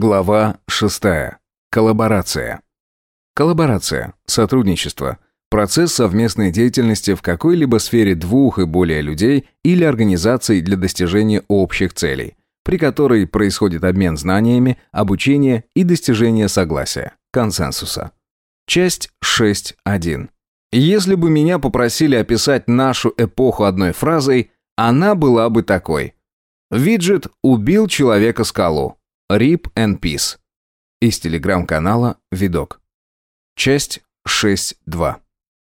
Глава 6. Коллаборация. Коллаборация, сотрудничество, процесс совместной деятельности в какой-либо сфере двух и более людей или организаций для достижения общих целей, при которой происходит обмен знаниями, обучение и достижение согласия, консенсуса. Часть 6.1. Если бы меня попросили описать нашу эпоху одной фразой, она была бы такой. Виджет убил человека-скалу. Rip and Peace. Из телеграм-канала «Видок». Часть 6.2.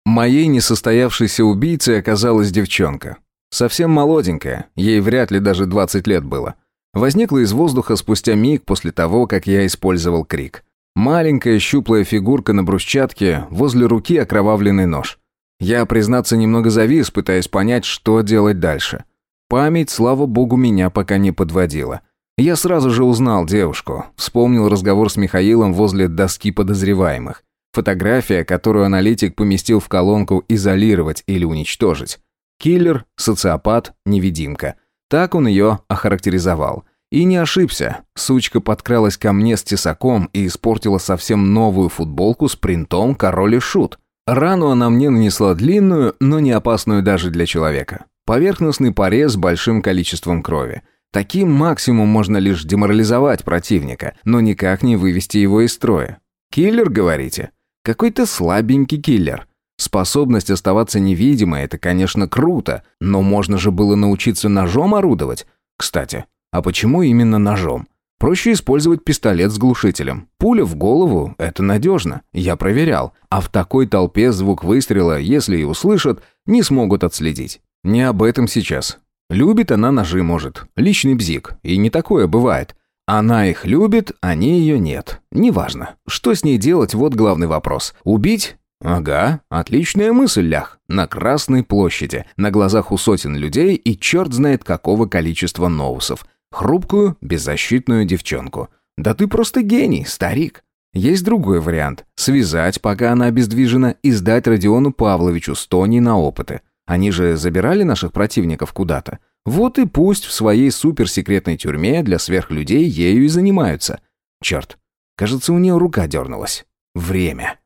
Моей несостоявшейся убийцей оказалась девчонка. Совсем молоденькая, ей вряд ли даже 20 лет было. Возникла из воздуха спустя миг после того, как я использовал крик. Маленькая щуплая фигурка на брусчатке, возле руки окровавленный нож. Я, признаться, немного завис, пытаясь понять, что делать дальше. Память, слава богу, меня пока не подводила. Я сразу же узнал девушку, вспомнил разговор с Михаилом возле доски подозреваемых. Фотография, которую аналитик поместил в колонку «изолировать» или «уничтожить». Киллер, социопат, невидимка. Так он ее охарактеризовал. И не ошибся. Сучка подкралась ко мне с тесаком и испортила совсем новую футболку с принтом «Король и Шут». Рану она мне нанесла длинную, но не опасную даже для человека. Поверхностный порез с большим количеством крови. Таким максимум можно лишь деморализовать противника, но никак не вывести его из строя. Киллер, говорите? Какой-то слабенький киллер. Способность оставаться невидимой – это, конечно, круто, но можно же было научиться ножом орудовать. Кстати, а почему именно ножом? Проще использовать пистолет с глушителем. Пуля в голову – это надежно, я проверял. А в такой толпе звук выстрела, если и услышат, не смогут отследить. Не об этом сейчас. Любит она ножи, может. Личный бзик. И не такое бывает. Она их любит, они ее нет. Неважно. Что с ней делать, вот главный вопрос. Убить? Ага, отличная мысль, лях. На Красной площади, на глазах у сотен людей и черт знает какого количества ноусов. Хрупкую, беззащитную девчонку. Да ты просто гений, старик. Есть другой вариант. Связать, пока она обездвижена, и сдать Родиону Павловичу с Тони на опыты. Они же забирали наших противников куда-то. Вот и пусть в своей суперсекретной тюрьме для сверхлюдей ею и занимаются. Черт, кажется, у нее рука дернулась. Время.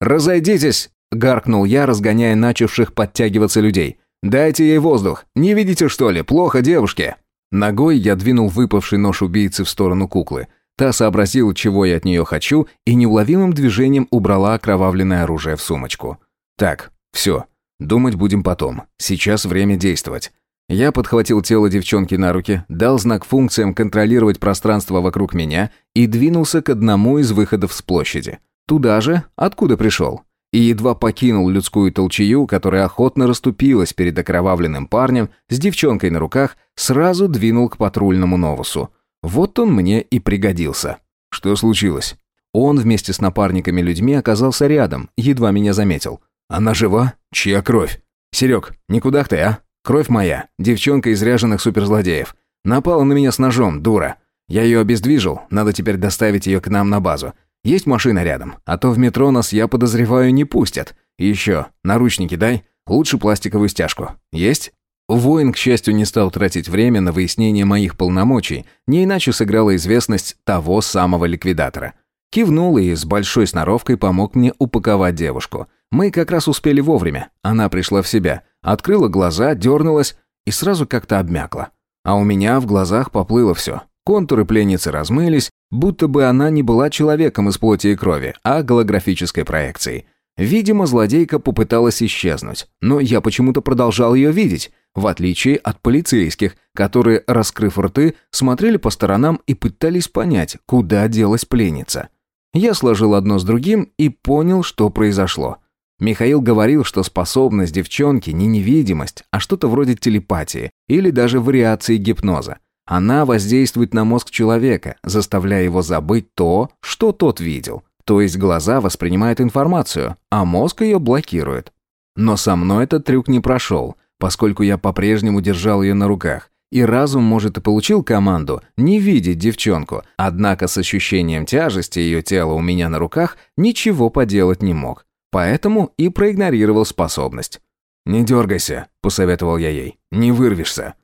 «Разойдитесь!» — гаркнул я, разгоняя начавших подтягиваться людей. «Дайте ей воздух! Не видите, что ли? Плохо девушке!» Ногой я двинул выпавший нож убийцы в сторону куклы. Та сообразила, чего я от нее хочу, и неуловимым движением убрала окровавленное оружие в сумочку. «Так, все. Думать будем потом. Сейчас время действовать». Я подхватил тело девчонки на руки, дал знак функциям контролировать пространство вокруг меня и двинулся к одному из выходов с площади. Туда же, откуда пришел и едва покинул людскую толчею, которая охотно расступилась перед окровавленным парнем с девчонкой на руках, сразу двинул к патрульному новусу. Вот он мне и пригодился. Что случилось? Он вместе с напарниками-людьми оказался рядом, едва меня заметил. Она жива? Чья кровь? Серег, никуда ты, а? Кровь моя, девчонка из ряженых суперзлодеев. Напала на меня с ножом, дура. Я ее обездвижил, надо теперь доставить ее к нам на базу. Есть машина рядом, а то в метро нас, я подозреваю, не пустят. Еще, наручники дай, лучше пластиковую стяжку. Есть?» Воин, к счастью, не стал тратить время на выяснение моих полномочий, не иначе сыграла известность того самого ликвидатора. Кивнул и с большой сноровкой помог мне упаковать девушку. Мы как раз успели вовремя. Она пришла в себя, открыла глаза, дернулась и сразу как-то обмякла. А у меня в глазах поплыло все. Контуры пленницы размылись, будто бы она не была человеком из плоти и крови, а голографической проекцией. Видимо, злодейка попыталась исчезнуть, но я почему-то продолжал ее видеть, в отличие от полицейских, которые, раскрыв рты, смотрели по сторонам и пытались понять, куда делась пленница. Я сложил одно с другим и понял, что произошло. Михаил говорил, что способность девчонки не невидимость, а что-то вроде телепатии или даже вариации гипноза. Она воздействует на мозг человека, заставляя его забыть то, что тот видел. То есть глаза воспринимают информацию, а мозг ее блокирует. Но со мной этот трюк не прошел, поскольку я по-прежнему держал ее на руках. И разум, может, и получил команду не видеть девчонку, однако с ощущением тяжести ее тела у меня на руках ничего поделать не мог. Поэтому и проигнорировал способность. «Не дергайся», — посоветовал я ей, — «не вырвешься».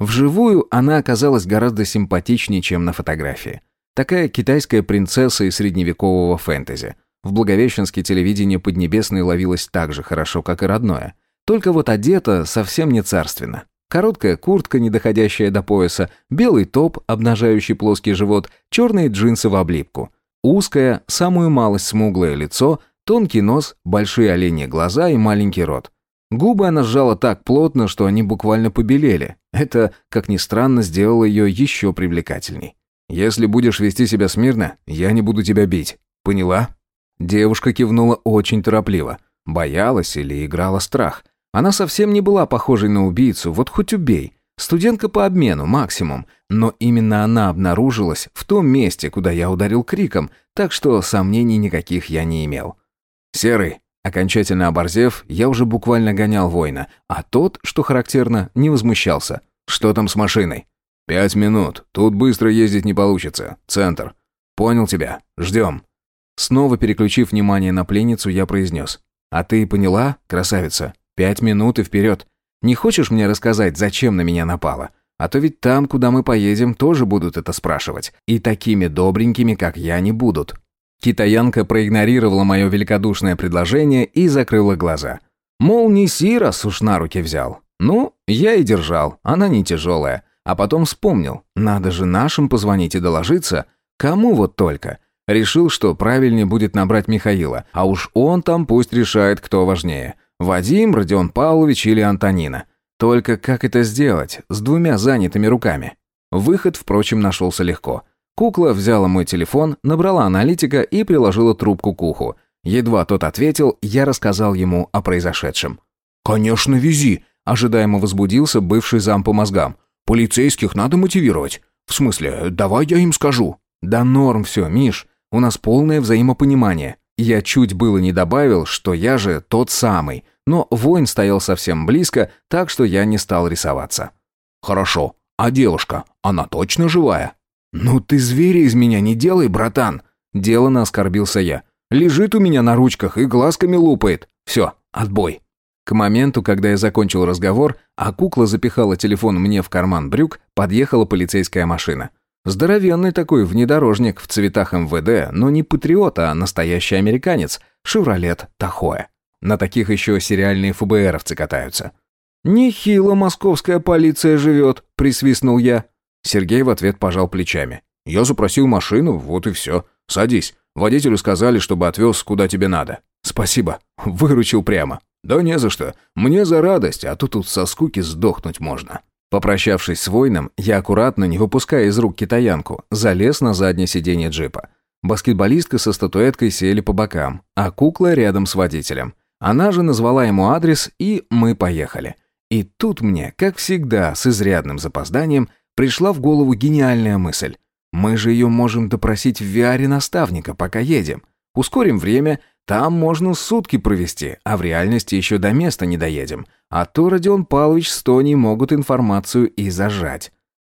Вживую она оказалась гораздо симпатичнее, чем на фотографии. Такая китайская принцесса из средневекового фэнтези. В Благовещенске телевидение Поднебесной ловилось так же хорошо, как и родное. Только вот одета совсем не царственно. Короткая куртка, не доходящая до пояса, белый топ, обнажающий плоский живот, черные джинсы в облипку. Узкое, самую малость смуглое лицо, тонкий нос, большие оленьи глаза и маленький рот. Губы она сжала так плотно, что они буквально побелели. Это, как ни странно, сделало ее еще привлекательней. «Если будешь вести себя смирно, я не буду тебя бить. Поняла?» Девушка кивнула очень торопливо. Боялась или играла страх. Она совсем не была похожей на убийцу, вот хоть убей. Студентка по обмену, максимум. Но именно она обнаружилась в том месте, куда я ударил криком, так что сомнений никаких я не имел. «Серый, Окончательно оборзев, я уже буквально гонял воина, а тот, что характерно, не возмущался. «Что там с машиной?» «Пять минут. Тут быстро ездить не получится. Центр». «Понял тебя. Ждем». Снова переключив внимание на пленницу, я произнес. «А ты поняла, красавица? Пять минут и вперед. Не хочешь мне рассказать, зачем на меня напала? А то ведь там, куда мы поедем, тоже будут это спрашивать. И такими добренькими, как я, не будут». Китаянка проигнорировала мое великодушное предложение и закрыла глаза. Мол, не Сирос уж на руки взял. Ну, я и держал, она не тяжелая. А потом вспомнил, надо же нашим позвонить и доложиться. Кому вот только. Решил, что правильнее будет набрать Михаила, а уж он там пусть решает, кто важнее. Вадим, Родион Павлович или Антонина. Только как это сделать с двумя занятыми руками? Выход, впрочем, нашелся легко – Кукла взяла мой телефон, набрала аналитика и приложила трубку к уху. Едва тот ответил, я рассказал ему о произошедшем. «Конечно, вези!» – ожидаемо возбудился бывший зам по мозгам. «Полицейских надо мотивировать. В смысле, давай я им скажу». «Да норм все, Миш. У нас полное взаимопонимание». Я чуть было не добавил, что я же тот самый, но воин стоял совсем близко, так что я не стал рисоваться. «Хорошо. А девушка, она точно живая?» «Ну ты зверя из меня не делай, братан!» Делано оскорбился я. «Лежит у меня на ручках и глазками лупает. Все, отбой». К моменту, когда я закончил разговор, а кукла запихала телефон мне в карман брюк, подъехала полицейская машина. Здоровенный такой внедорожник в цветах МВД, но не патриот, а настоящий американец. Шевролет Тахоя. На таких еще сериальные ФБРовцы катаются. «Нехило московская полиция живет», — присвистнул я. Сергей в ответ пожал плечами. «Я запросил машину, вот и все. Садись. Водителю сказали, чтобы отвез куда тебе надо». «Спасибо. Выручил прямо». «Да не за что. Мне за радость, а то тут со скуки сдохнуть можно». Попрощавшись с воином, я аккуратно, не выпуская из рук китаянку, залез на заднее сиденье джипа. Баскетболистка со статуэткой сели по бокам, а кукла рядом с водителем. Она же назвала ему адрес, и мы поехали. И тут мне, как всегда, с изрядным запозданием, пришла в голову гениальная мысль. Мы же ее можем допросить в VR наставника, пока едем. Ускорим время, там можно сутки провести, а в реальности еще до места не доедем. А то Родион Павлович с Тони могут информацию и зажать.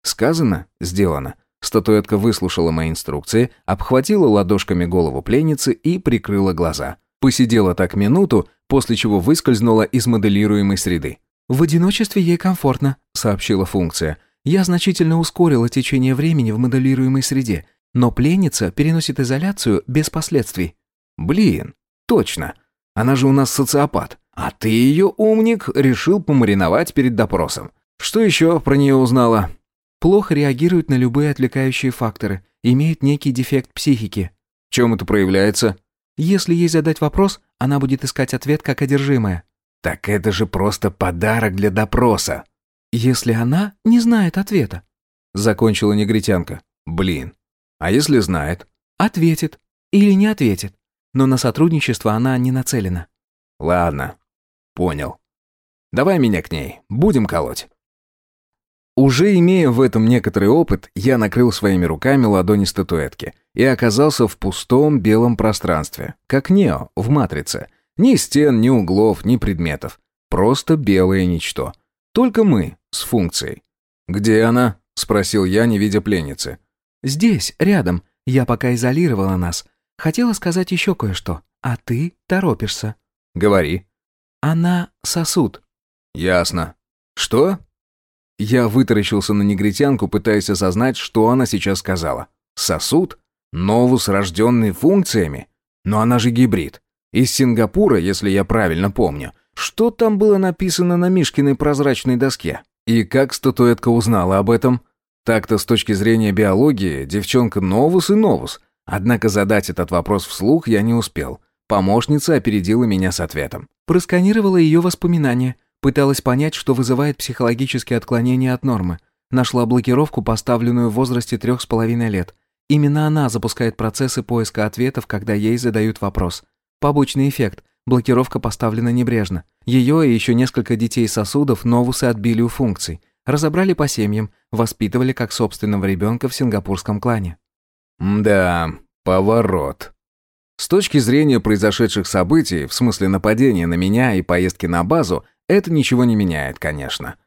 Сказано, сделано. Статуэтка выслушала мои инструкции, обхватила ладошками голову пленницы и прикрыла глаза. Посидела так минуту, после чего выскользнула из моделируемой среды. «В одиночестве ей комфортно», — сообщила функция. Я значительно ускорила течение времени в моделируемой среде, но пленница переносит изоляцию без последствий. Блин, точно. Она же у нас социопат. А ты ее, умник, решил помариновать перед допросом. Что еще про нее узнала? Плохо реагирует на любые отвлекающие факторы, имеет некий дефект психики. В чем это проявляется? Если ей задать вопрос, она будет искать ответ как одержимая. Так это же просто подарок для допроса если она не знает ответа?» Закончила негритянка. «Блин. А если знает?» «Ответит. Или не ответит. Но на сотрудничество она не нацелена». «Ладно. Понял. Давай меня к ней. Будем колоть». Уже имея в этом некоторый опыт, я накрыл своими руками ладони статуэтки и оказался в пустом белом пространстве, как Нео в «Матрице». Ни стен, ни углов, ни предметов. Просто белое ничто. Только мы, с функцией. «Где она?» – спросил я, не видя пленницы. «Здесь, рядом. Я пока изолировала нас. Хотела сказать еще кое-что, а ты торопишься». «Говори». «Она сосуд». «Ясно. Что?» Я вытаращился на негритянку, пытаясь осознать, что она сейчас сказала. Сосуд? Новус, рожденный функциями? Но она же гибрид. Из Сингапура, если я правильно помню. Что там было написано на Мишкиной прозрачной доске? И как статуэтка узнала об этом? Так-то с точки зрения биологии девчонка новус и новус. Однако задать этот вопрос вслух я не успел. Помощница опередила меня с ответом. Просканировала ее воспоминания. Пыталась понять, что вызывает психологические отклонения от нормы. Нашла блокировку, поставленную в возрасте трех с половиной лет. Именно она запускает процессы поиска ответов, когда ей задают вопрос. Побочный эффект. Блокировка поставлена небрежно. Ее и еще несколько детей сосудов новусы отбили у функций. Разобрали по семьям, воспитывали как собственного ребенка в сингапурском клане. Да, поворот. С точки зрения произошедших событий, в смысле нападения на меня и поездки на базу, это ничего не меняет, конечно.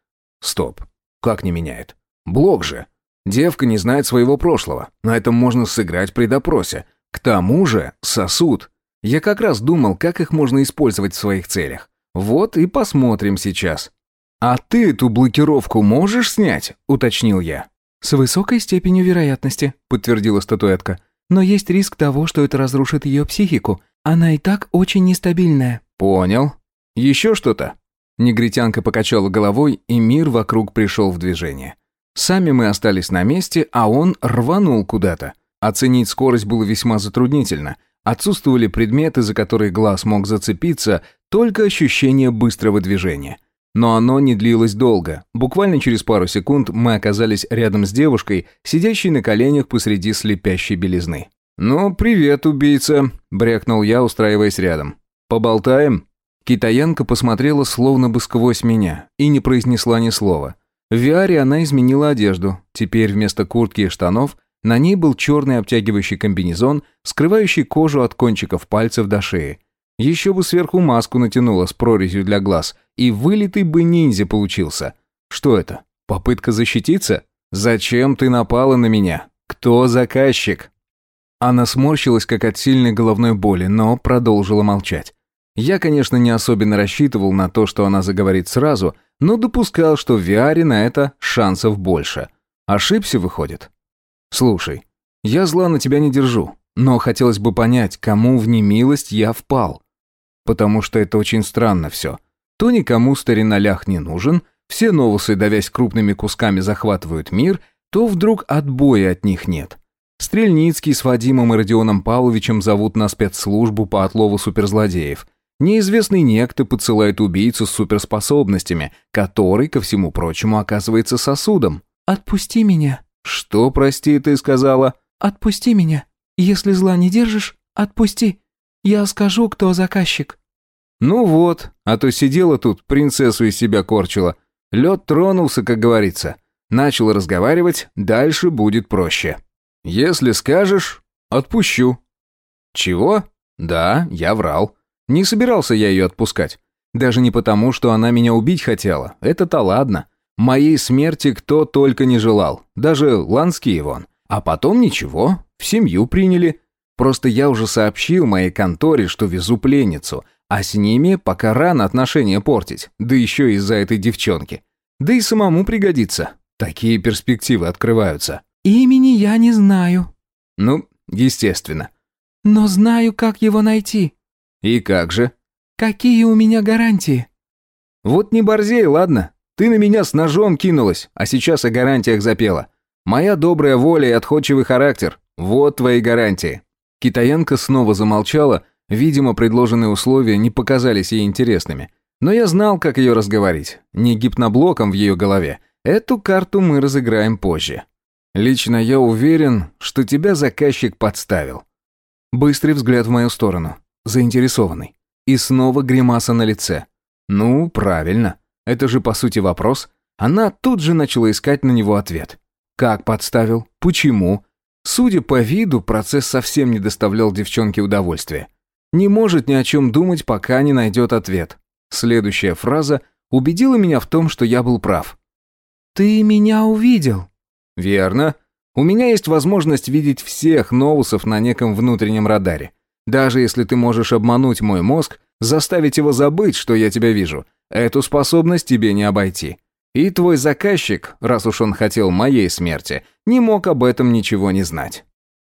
Стоп. Как не меняет? Блок же. Девка не знает своего прошлого. На этом можно сыграть при допросе. К тому же сосуд. Я как раз думал, как их можно использовать в своих целях. Вот и посмотрим сейчас. «А ты эту блокировку можешь снять?» – уточнил я. «С высокой степенью вероятности», – подтвердила статуэтка. «Но есть риск того, что это разрушит ее психику. Она и так очень нестабильная». «Понял. Еще что-то?» Негритянка покачала головой, и мир вокруг пришел в движение. Сами мы остались на месте, а он рванул куда-то. Оценить скорость было весьма затруднительно. Отсутствовали предметы, за которые глаз мог зацепиться, только ощущение быстрого движения. Но оно не длилось долго. Буквально через пару секунд мы оказались рядом с девушкой, сидящей на коленях посреди слепящей белизны. «Ну, привет, убийца», – брякнул я, устраиваясь рядом. «Поболтаем?» Китаянка посмотрела словно бы сквозь меня и не произнесла ни слова. В Виаре она изменила одежду. Теперь вместо куртки и штанов на ней был черный обтягивающий комбинезон, скрывающий кожу от кончиков пальцев до шеи. Еще бы сверху маску натянула с прорезью для глаз, и вылитый бы ниндзя получился. Что это? Попытка защититься? Зачем ты напала на меня? Кто заказчик? Она сморщилась, как от сильной головной боли, но продолжила молчать. Я, конечно, не особенно рассчитывал на то, что она заговорит сразу, но допускал, что в Виаре на это шансов больше. Ошибся, выходит. Слушай, я зла на тебя не держу, но хотелось бы понять, кому в немилость я впал. Потому что это очень странно все. То никому старинолях не нужен, все новусы, давясь крупными кусками, захватывают мир, то вдруг отбоя от них нет. Стрельницкий с Вадимом и Родионом Павловичем зовут на спецслужбу по отлову суперзлодеев – Неизвестный некто подсылает убийцу с суперспособностями, который, ко всему прочему, оказывается сосудом. «Отпусти меня». «Что, прости, ты сказала?» «Отпусти меня. Если зла не держишь, отпусти. Я скажу, кто заказчик». «Ну вот, а то сидела тут, принцессу из себя корчила. Лед тронулся, как говорится. Начал разговаривать, дальше будет проще. Если скажешь, отпущу». «Чего? Да, я врал. Не собирался я ее отпускать. Даже не потому, что она меня убить хотела. Это-то ладно. Моей смерти кто только не желал. Даже Ланский вон. А потом ничего, в семью приняли. Просто я уже сообщил моей конторе, что везу пленницу, а с ними пока рано отношения портить, да еще из-за этой девчонки. Да и самому пригодится. Такие перспективы открываются. «Имени я не знаю». «Ну, естественно». «Но знаю, как его найти». «И как же?» «Какие у меня гарантии?» «Вот не борзей, ладно? Ты на меня с ножом кинулась, а сейчас о гарантиях запела. Моя добрая воля и отходчивый характер. Вот твои гарантии». Китаянка снова замолчала, видимо, предложенные условия не показались ей интересными. Но я знал, как ее разговорить. Не гипноблоком в ее голове. Эту карту мы разыграем позже. Лично я уверен, что тебя заказчик подставил. Быстрый взгляд в мою сторону заинтересованный. И снова гримаса на лице. Ну, правильно. Это же по сути вопрос. Она тут же начала искать на него ответ. Как подставил? Почему? Судя по виду, процесс совсем не доставлял девчонке удовольствия. Не может ни о чем думать, пока не найдет ответ. Следующая фраза убедила меня в том, что я был прав. «Ты меня увидел». «Верно. У меня есть возможность видеть всех новусов на неком внутреннем радаре. Даже если ты можешь обмануть мой мозг, заставить его забыть, что я тебя вижу, эту способность тебе не обойти. И твой заказчик, раз уж он хотел моей смерти, не мог об этом ничего не знать.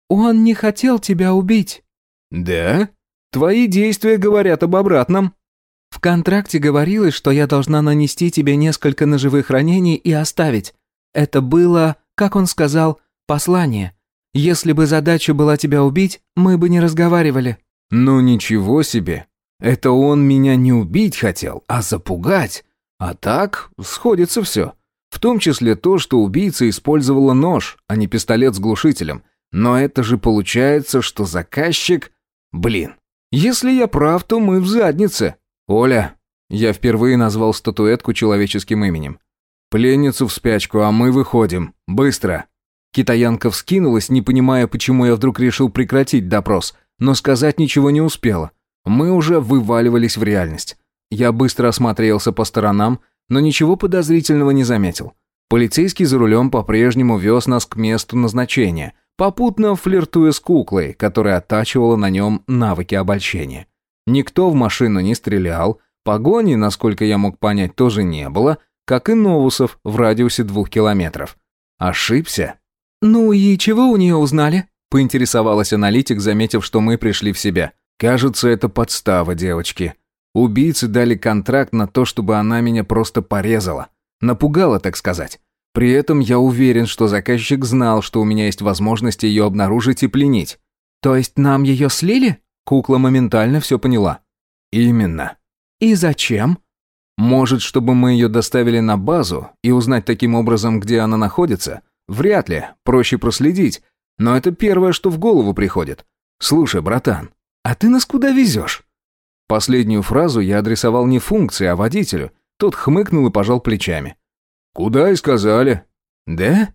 Он не хотел тебя убить». «Да? Твои действия говорят об обратном». «В контракте говорилось, что я должна нанести тебе несколько ножевых ранений и оставить. Это было, как он сказал, послание. Если бы задача была тебя убить, мы бы не разговаривали». «Ну ничего себе. Это он меня не убить хотел, а запугать. А так сходится все. В том числе то, что убийца использовала нож, а не пистолет с глушителем. Но это же получается, что заказчик... Блин, если я прав, то мы в заднице. Оля, я впервые назвал статуэтку человеческим именем. Пленницу в спячку, а мы выходим. Быстро. Китаянка вскинулась, не понимая, почему я вдруг решил прекратить допрос, но сказать ничего не успела. Мы уже вываливались в реальность. Я быстро осмотрелся по сторонам, но ничего подозрительного не заметил. Полицейский за рулем по-прежнему вез нас к месту назначения, попутно флиртуя с куклой, которая оттачивала на нем навыки обольщения. Никто в машину не стрелял, погони, насколько я мог понять, тоже не было, как и новусов в радиусе двух километров. Ошибся? «Ну и чего у нее узнали?» – поинтересовалась аналитик, заметив, что мы пришли в себя. «Кажется, это подстава, девочки. Убийцы дали контракт на то, чтобы она меня просто порезала. Напугала, так сказать. При этом я уверен, что заказчик знал, что у меня есть возможность ее обнаружить и пленить. То есть нам ее слили? Кукла моментально все поняла. Именно. И зачем? Может, чтобы мы ее доставили на базу и узнать таким образом, где она находится? Вряд ли, проще проследить. Но это первое, что в голову приходит. Слушай, братан, а ты нас куда везешь? Последнюю фразу я адресовал не функции, а водителю. Тот хмыкнул и пожал плечами. «Куда и сказали». «Да?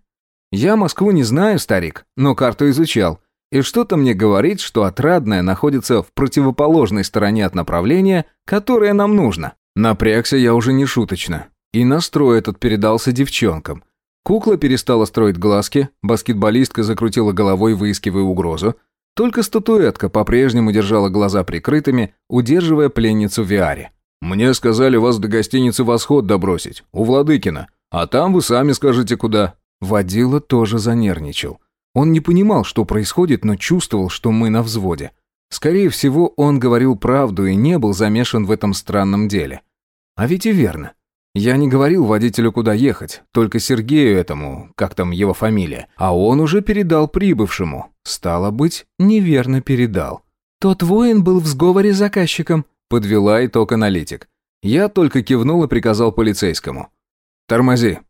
Я Москву не знаю, старик, но карту изучал. И что-то мне говорит, что Отрадная находится в противоположной стороне от направления, которое нам нужно. Напрягся я уже не шуточно. И настрой этот передался девчонкам. Кукла перестала строить глазки, баскетболистка закрутила головой, выискивая угрозу. Только статуэтка по-прежнему держала глаза прикрытыми, удерживая пленницу Виаре. «Мне сказали вас до гостиницы «Восход» добросить, у Владыкина. А там вы сами скажете, куда». Водила тоже занервничал. Он не понимал, что происходит, но чувствовал, что мы на взводе. Скорее всего, он говорил правду и не был замешан в этом странном деле. А ведь и верно. Я не говорил водителю, куда ехать, только Сергею этому, как там его фамилия, а он уже передал прибывшему. Стало быть, неверно передал. «Тот воин был в сговоре с заказчиком», — подвела итог аналитик. Я только кивнул и приказал полицейскому. «Тормози».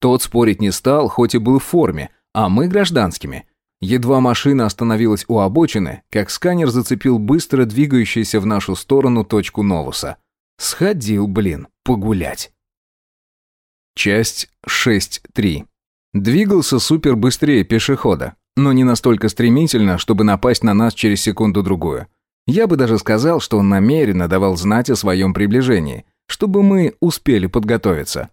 Тот спорить не стал, хоть и был в форме, а мы гражданскими. Едва машина остановилась у обочины, как сканер зацепил быстро двигающуюся в нашу сторону точку Новуса. Сходил, блин, погулять. Часть 6.3. Двигался супер быстрее пешехода, но не настолько стремительно, чтобы напасть на нас через секунду-другую. Я бы даже сказал, что он намеренно давал знать о своем приближении, чтобы мы успели подготовиться.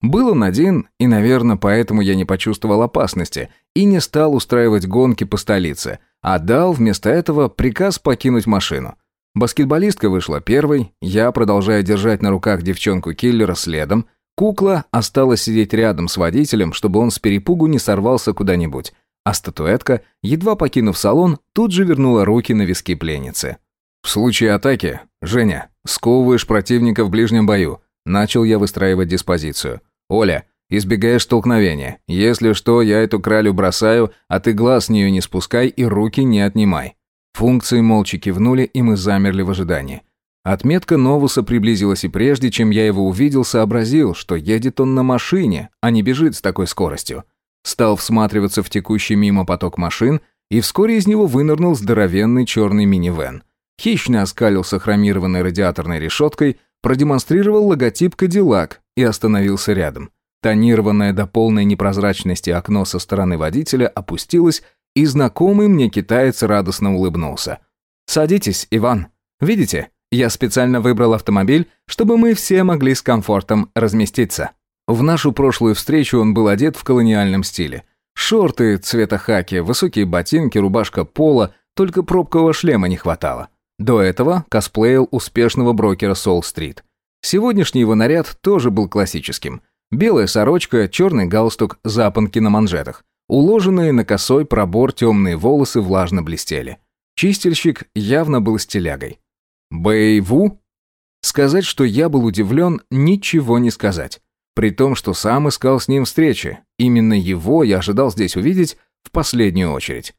Был он один, и, наверное, поэтому я не почувствовал опасности и не стал устраивать гонки по столице, а дал вместо этого приказ покинуть машину. Баскетболистка вышла первой, я, продолжая держать на руках девчонку-киллера следом, Кукла осталась сидеть рядом с водителем, чтобы он с перепугу не сорвался куда-нибудь, а статуэтка, едва покинув салон, тут же вернула руки на виски пленницы. «В случае атаки, Женя, сковываешь противника в ближнем бою», начал я выстраивать диспозицию. «Оля, избегаешь столкновения. Если что, я эту кралю бросаю, а ты глаз с нее не спускай и руки не отнимай». Функции молча кивнули, и мы замерли в ожидании. Отметка Новуса приблизилась, и прежде чем я его увидел, сообразил, что едет он на машине, а не бежит с такой скоростью. Стал всматриваться в текущий мимо поток машин, и вскоре из него вынырнул здоровенный черный минивэн. Хищно оскалился хромированной радиаторной решеткой, продемонстрировал логотип «Кадиллак» и остановился рядом. Тонированное до полной непрозрачности окно со стороны водителя опустилось, и знакомый мне китаец радостно улыбнулся. «Садитесь, Иван. Видите, я специально выбрал автомобиль, чтобы мы все могли с комфортом разместиться. В нашу прошлую встречу он был одет в колониальном стиле. Шорты цвета хаки, высокие ботинки, рубашка пола, только пробкового шлема не хватало. До этого косплеил успешного брокера Сол-стрит. Сегодняшний его наряд тоже был классическим. Белая сорочка, черный галстук, запонки на манжетах. Уложенные на косой пробор темные волосы влажно блестели. Чистильщик явно был стилягой. Бэйву? Сказать, что я был удивлен, ничего не сказать. При том, что сам искал с ним встречи. Именно его я ожидал здесь увидеть в последнюю очередь.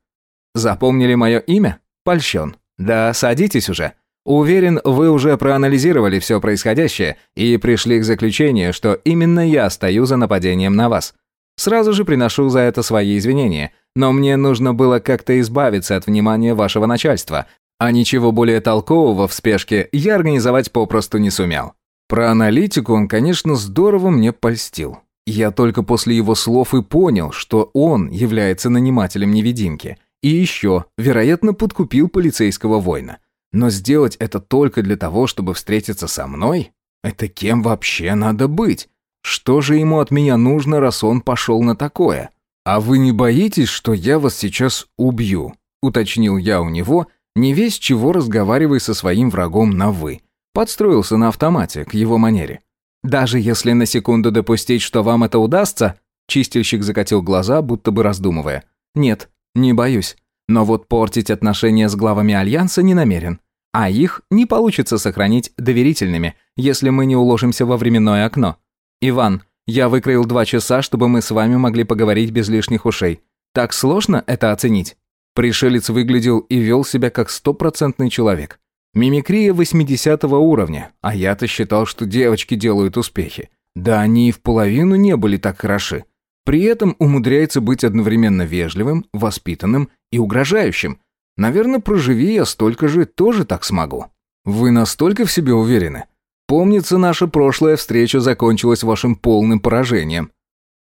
Запомнили мое имя? Польщен. Да, садитесь уже. Уверен, вы уже проанализировали все происходящее и пришли к заключению, что именно я стою за нападением на вас. Сразу же приношу за это свои извинения, но мне нужно было как-то избавиться от внимания вашего начальства, а ничего более толкового в спешке я организовать попросту не сумел. Про аналитику он, конечно, здорово мне польстил. Я только после его слов и понял, что он является нанимателем невидимки. И еще, вероятно, подкупил полицейского воина. Но сделать это только для того, чтобы встретиться со мной? Это кем вообще надо быть? Что же ему от меня нужно, раз он пошел на такое? А вы не боитесь, что я вас сейчас убью? Уточнил я у него, не весь чего разговаривая со своим врагом на «вы». Подстроился на автомате, к его манере. «Даже если на секунду допустить, что вам это удастся...» Чистильщик закатил глаза, будто бы раздумывая. «Нет, не боюсь. Но вот портить отношения с главами Альянса не намерен. А их не получится сохранить доверительными, если мы не уложимся во временное окно. Иван, я выкроил два часа, чтобы мы с вами могли поговорить без лишних ушей. Так сложно это оценить?» Пришелец выглядел и вел себя как стопроцентный человек. Мимикрия 80 уровня, а я-то считал, что девочки делают успехи. Да они и в половину не были так хороши. При этом умудряется быть одновременно вежливым, воспитанным и угрожающим. Наверное, проживи я столько же, тоже так смогу. Вы настолько в себе уверены? Помнится, наша прошлая встреча закончилась вашим полным поражением.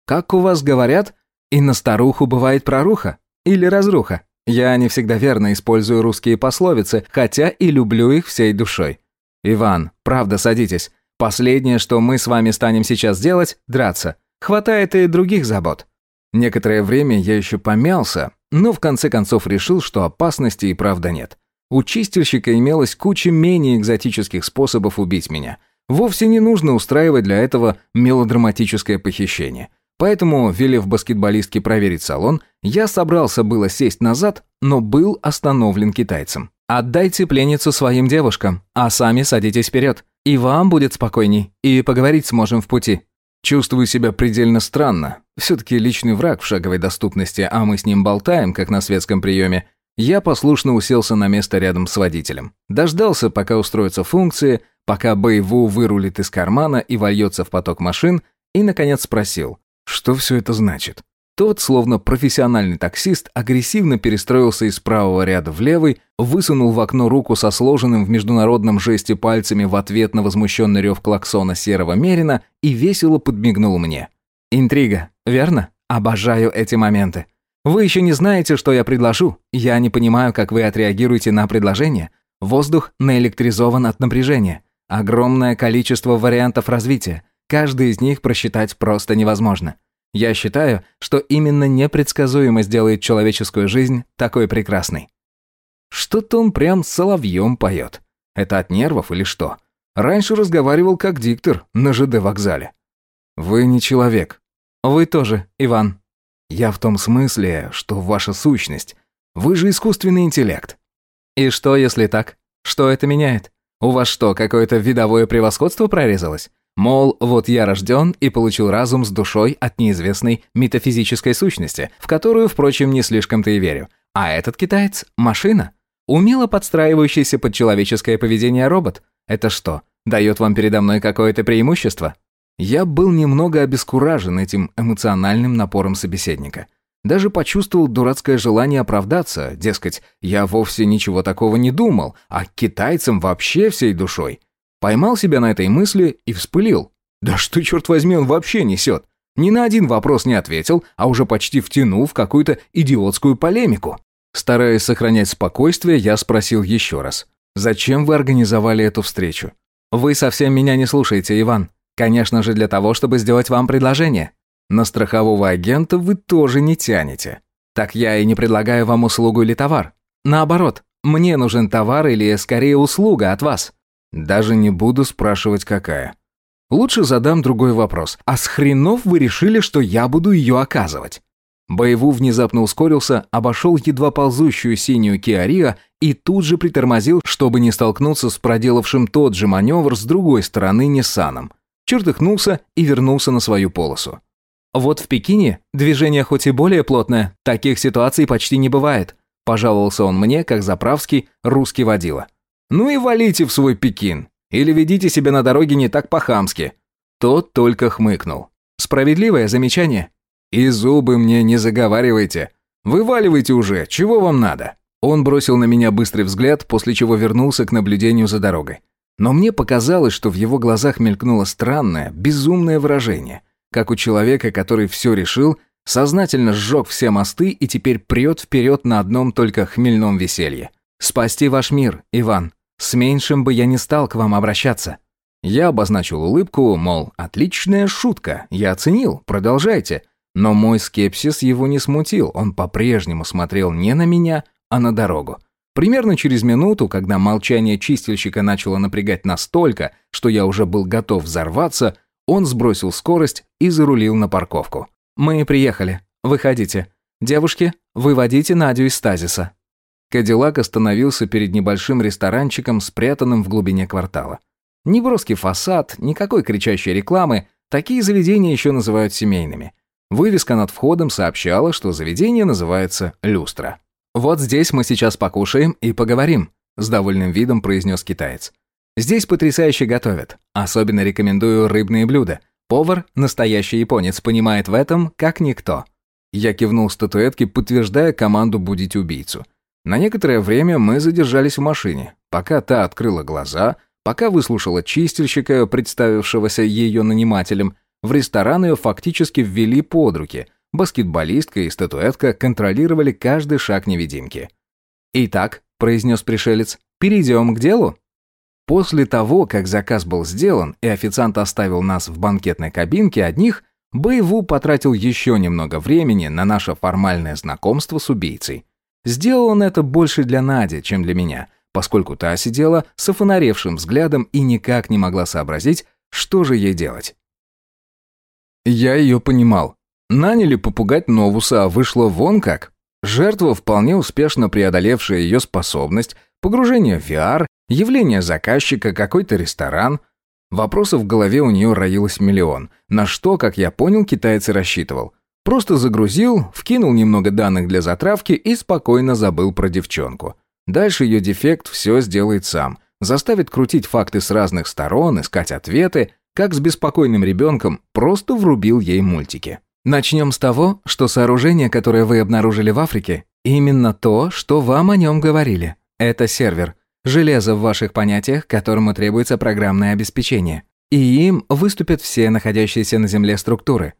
Как у вас говорят, и на старуху бывает проруха или разруха. Я не всегда верно использую русские пословицы, хотя и люблю их всей душой. Иван, правда, садитесь. Последнее, что мы с вами станем сейчас делать – драться. Хватает и других забот. Некоторое время я еще помялся, но в конце концов решил, что опасности и правда нет. У чистильщика имелась куча менее экзотических способов убить меня. Вовсе не нужно устраивать для этого мелодраматическое похищение – Поэтому, велев баскетболистке проверить салон, я собрался было сесть назад, но был остановлен китайцем. «Отдайте пленницу своим девушкам, а сами садитесь вперед. И вам будет спокойней, и поговорить сможем в пути». Чувствую себя предельно странно. Все-таки личный враг в шаговой доступности, а мы с ним болтаем, как на светском приеме. Я послушно уселся на место рядом с водителем. Дождался, пока устроятся функции, пока Бэйву вырулит из кармана и вольется в поток машин, и, наконец, спросил. Что все это значит? Тот, словно профессиональный таксист, агрессивно перестроился из правого ряда в левый, высунул в окно руку со сложенным в международном жесте пальцами в ответ на возмущенный рев клаксона серого Мерина и весело подмигнул мне. «Интрига, верно? Обожаю эти моменты. Вы еще не знаете, что я предложу. Я не понимаю, как вы отреагируете на предложение. Воздух наэлектризован от напряжения. Огромное количество вариантов развития. Каждый из них просчитать просто невозможно. Я считаю, что именно непредсказуемость делает человеческую жизнь такой прекрасной. Что-то он прям соловьем поет. Это от нервов или что? Раньше разговаривал как диктор на ЖД вокзале. Вы не человек. Вы тоже, Иван. Я в том смысле, что ваша сущность. Вы же искусственный интеллект. И что, если так? Что это меняет? У вас что, какое-то видовое превосходство прорезалось? Мол, вот я рожден и получил разум с душой от неизвестной метафизической сущности, в которую, впрочем, не слишком-то и верю. А этот китаец – машина. Умело подстраивающийся под человеческое поведение робот. Это что, дает вам передо мной какое-то преимущество? Я был немного обескуражен этим эмоциональным напором собеседника. Даже почувствовал дурацкое желание оправдаться, дескать, я вовсе ничего такого не думал, а китайцам вообще всей душой – Поймал себя на этой мысли и вспылил. Да что, черт возьми, он вообще несет? Ни на один вопрос не ответил, а уже почти втянул в какую-то идиотскую полемику. Стараясь сохранять спокойствие, я спросил еще раз. «Зачем вы организовали эту встречу?» «Вы совсем меня не слушаете, Иван. Конечно же, для того, чтобы сделать вам предложение. На страхового агента вы тоже не тянете. Так я и не предлагаю вам услугу или товар. Наоборот, мне нужен товар или, скорее, услуга от вас. Даже не буду спрашивать, какая. Лучше задам другой вопрос. А с хренов вы решили, что я буду ее оказывать? Боеву внезапно ускорился, обошел едва ползущую синюю Киариа и тут же притормозил, чтобы не столкнуться с проделавшим тот же маневр с другой стороны Ниссаном. Чертыхнулся и вернулся на свою полосу. «Вот в Пекине движение хоть и более плотное, таких ситуаций почти не бывает», пожаловался он мне, как заправский русский водила. «Ну и валите в свой Пекин, или ведите себя на дороге не так по-хамски». Тот только хмыкнул. «Справедливое замечание?» «И зубы мне не заговаривайте. Вываливайте уже, чего вам надо?» Он бросил на меня быстрый взгляд, после чего вернулся к наблюдению за дорогой. Но мне показалось, что в его глазах мелькнуло странное, безумное выражение, как у человека, который все решил, сознательно сжег все мосты и теперь прет вперед на одном только хмельном веселье. «Спасти ваш мир, Иван. С меньшим бы я не стал к вам обращаться». Я обозначил улыбку, мол, отличная шутка, я оценил, продолжайте. Но мой скепсис его не смутил, он по-прежнему смотрел не на меня, а на дорогу. Примерно через минуту, когда молчание чистильщика начало напрягать настолько, что я уже был готов взорваться, он сбросил скорость и зарулил на парковку. «Мы приехали. Выходите. Девушки, выводите Надю из стазиса». Кадиллак остановился перед небольшим ресторанчиком, спрятанным в глубине квартала. Ни броский фасад, никакой кричащей рекламы, такие заведения еще называют семейными. Вывеска над входом сообщала, что заведение называется «Люстра». «Вот здесь мы сейчас покушаем и поговорим», – с довольным видом произнес китаец. «Здесь потрясающе готовят. Особенно рекомендую рыбные блюда. Повар, настоящий японец, понимает в этом, как никто». Я кивнул статуэтке, подтверждая команду будить убийцу. На некоторое время мы задержались в машине, пока та открыла глаза, пока выслушала чистильщика, представившегося ее нанимателем, в ресторан ее фактически ввели под руки. Баскетболистка и статуэтка контролировали каждый шаг невидимки. «Итак», — произнес пришелец, — «перейдем к делу». После того, как заказ был сделан и официант оставил нас в банкетной кабинке одних, Бэйву потратил еще немного времени на наше формальное знакомство с убийцей. Сделал он это больше для Нади, чем для меня, поскольку та сидела с офонаревшим взглядом и никак не могла сообразить, что же ей делать. Я ее понимал. Наняли попугать Новуса, а вышло вон как. Жертва, вполне успешно преодолевшая ее способность, погружение в VR, явление заказчика, какой-то ресторан. Вопросов в голове у нее роилось миллион. На что, как я понял, китаец и рассчитывал. Просто загрузил, вкинул немного данных для затравки и спокойно забыл про девчонку. Дальше ее дефект все сделает сам. Заставит крутить факты с разных сторон, искать ответы, как с беспокойным ребенком, просто врубил ей мультики. Начнем с того, что сооружение, которое вы обнаружили в Африке, именно то, что вам о нем говорили. Это сервер. Железо в ваших понятиях, которому требуется программное обеспечение. И им выступят все находящиеся на Земле структуры.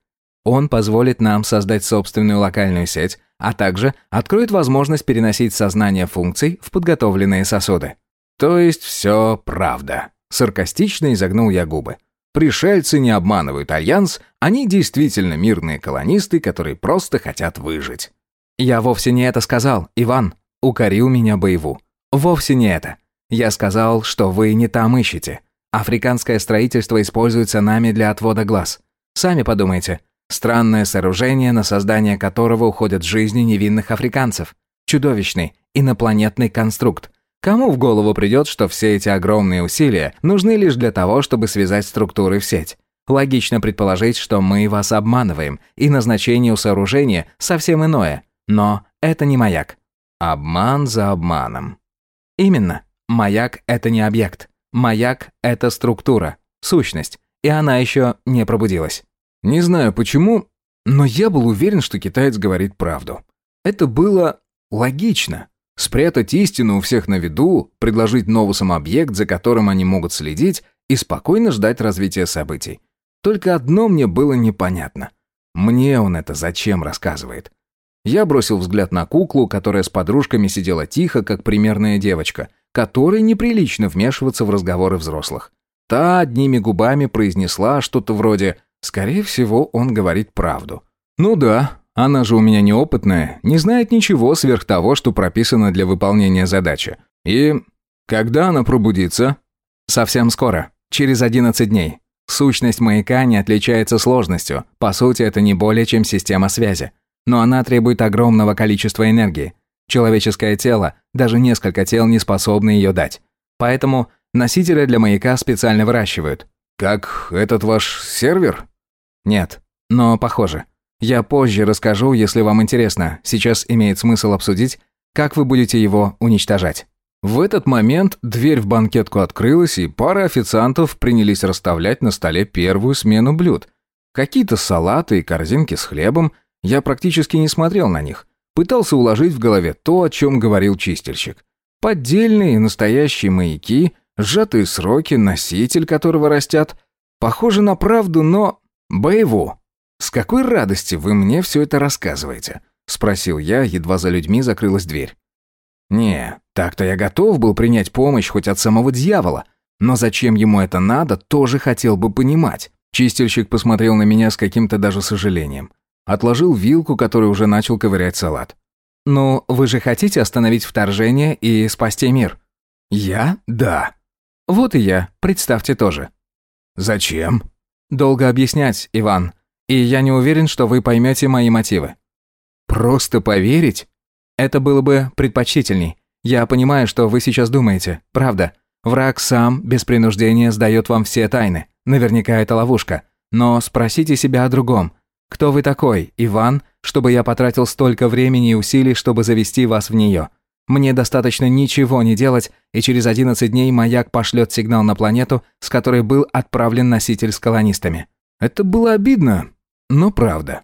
Он позволит нам создать собственную локальную сеть, а также откроет возможность переносить сознание функций в подготовленные сосуды. То есть все правда. Саркастично изогнул я губы. Пришельцы не обманывают Альянс, они действительно мирные колонисты, которые просто хотят выжить. «Я вовсе не это сказал, Иван», — укорил меня Боеву. «Вовсе не это. Я сказал, что вы не там ищете. Африканское строительство используется нами для отвода глаз. Сами подумайте. Странное сооружение, на создание которого уходят жизни невинных африканцев. Чудовищный, инопланетный конструкт. Кому в голову придет, что все эти огромные усилия нужны лишь для того, чтобы связать структуры в сеть? Логично предположить, что мы вас обманываем, и назначение у сооружения совсем иное. Но это не маяк. Обман за обманом. Именно. Маяк – это не объект. Маяк – это структура, сущность. И она еще не пробудилась. Не знаю почему, но я был уверен, что китаец говорит правду. Это было логично. Спрятать истину у всех на виду, предложить новусам объект, за которым они могут следить, и спокойно ждать развития событий. Только одно мне было непонятно. Мне он это зачем рассказывает? Я бросил взгляд на куклу, которая с подружками сидела тихо, как примерная девочка, которой неприлично вмешиваться в разговоры взрослых. Та одними губами произнесла что-то вроде «Скорее всего, он говорит правду». Ну да, она же у меня неопытная, не знает ничего сверх того, что прописано для выполнения задачи. И когда она пробудится? Совсем скоро, через 11 дней. Сущность маяка не отличается сложностью. По сути, это не более чем система связи. но она требует огромного количества энергии. Человеческое тело, даже несколько тел не способны ее дать. Поэтому носителя для маяка специально выращивают. Как этот ваш сервер? Нет, но похоже. Я позже расскажу, если вам интересно. Сейчас имеет смысл обсудить, как вы будете его уничтожать. В этот момент дверь в банкетку открылась, и пара официантов принялись расставлять на столе первую смену блюд. Какие-то салаты и корзинки с хлебом. Я практически не смотрел на них. Пытался уложить в голове то, о чем говорил чистильщик. Поддельные настоящие маяки, сжатые сроки, носитель которого растят. Похоже на правду, но... Боеву. С какой радости вы мне все это рассказываете? Спросил я, едва за людьми закрылась дверь. Не, так-то я готов был принять помощь хоть от самого дьявола. Но зачем ему это надо, тоже хотел бы понимать. Чистильщик посмотрел на меня с каким-то даже сожалением. Отложил вилку, который уже начал ковырять салат. «Ну, вы же хотите остановить вторжение и спасти мир?» «Я? Да». «Вот и я, представьте тоже». «Зачем?» «Долго объяснять, Иван. И я не уверен, что вы поймете мои мотивы». «Просто поверить?» Это было бы предпочтительней. Я понимаю, что вы сейчас думаете. Правда. Враг сам, без принуждения, сдает вам все тайны. Наверняка это ловушка. Но спросите себя о другом. Кто вы такой, Иван, чтобы я потратил столько времени и усилий, чтобы завести вас в нее? Мне достаточно ничего не делать, и через 11 дней маяк пошлет сигнал на планету, с которой был отправлен носитель с колонистами. Это было обидно, но правда.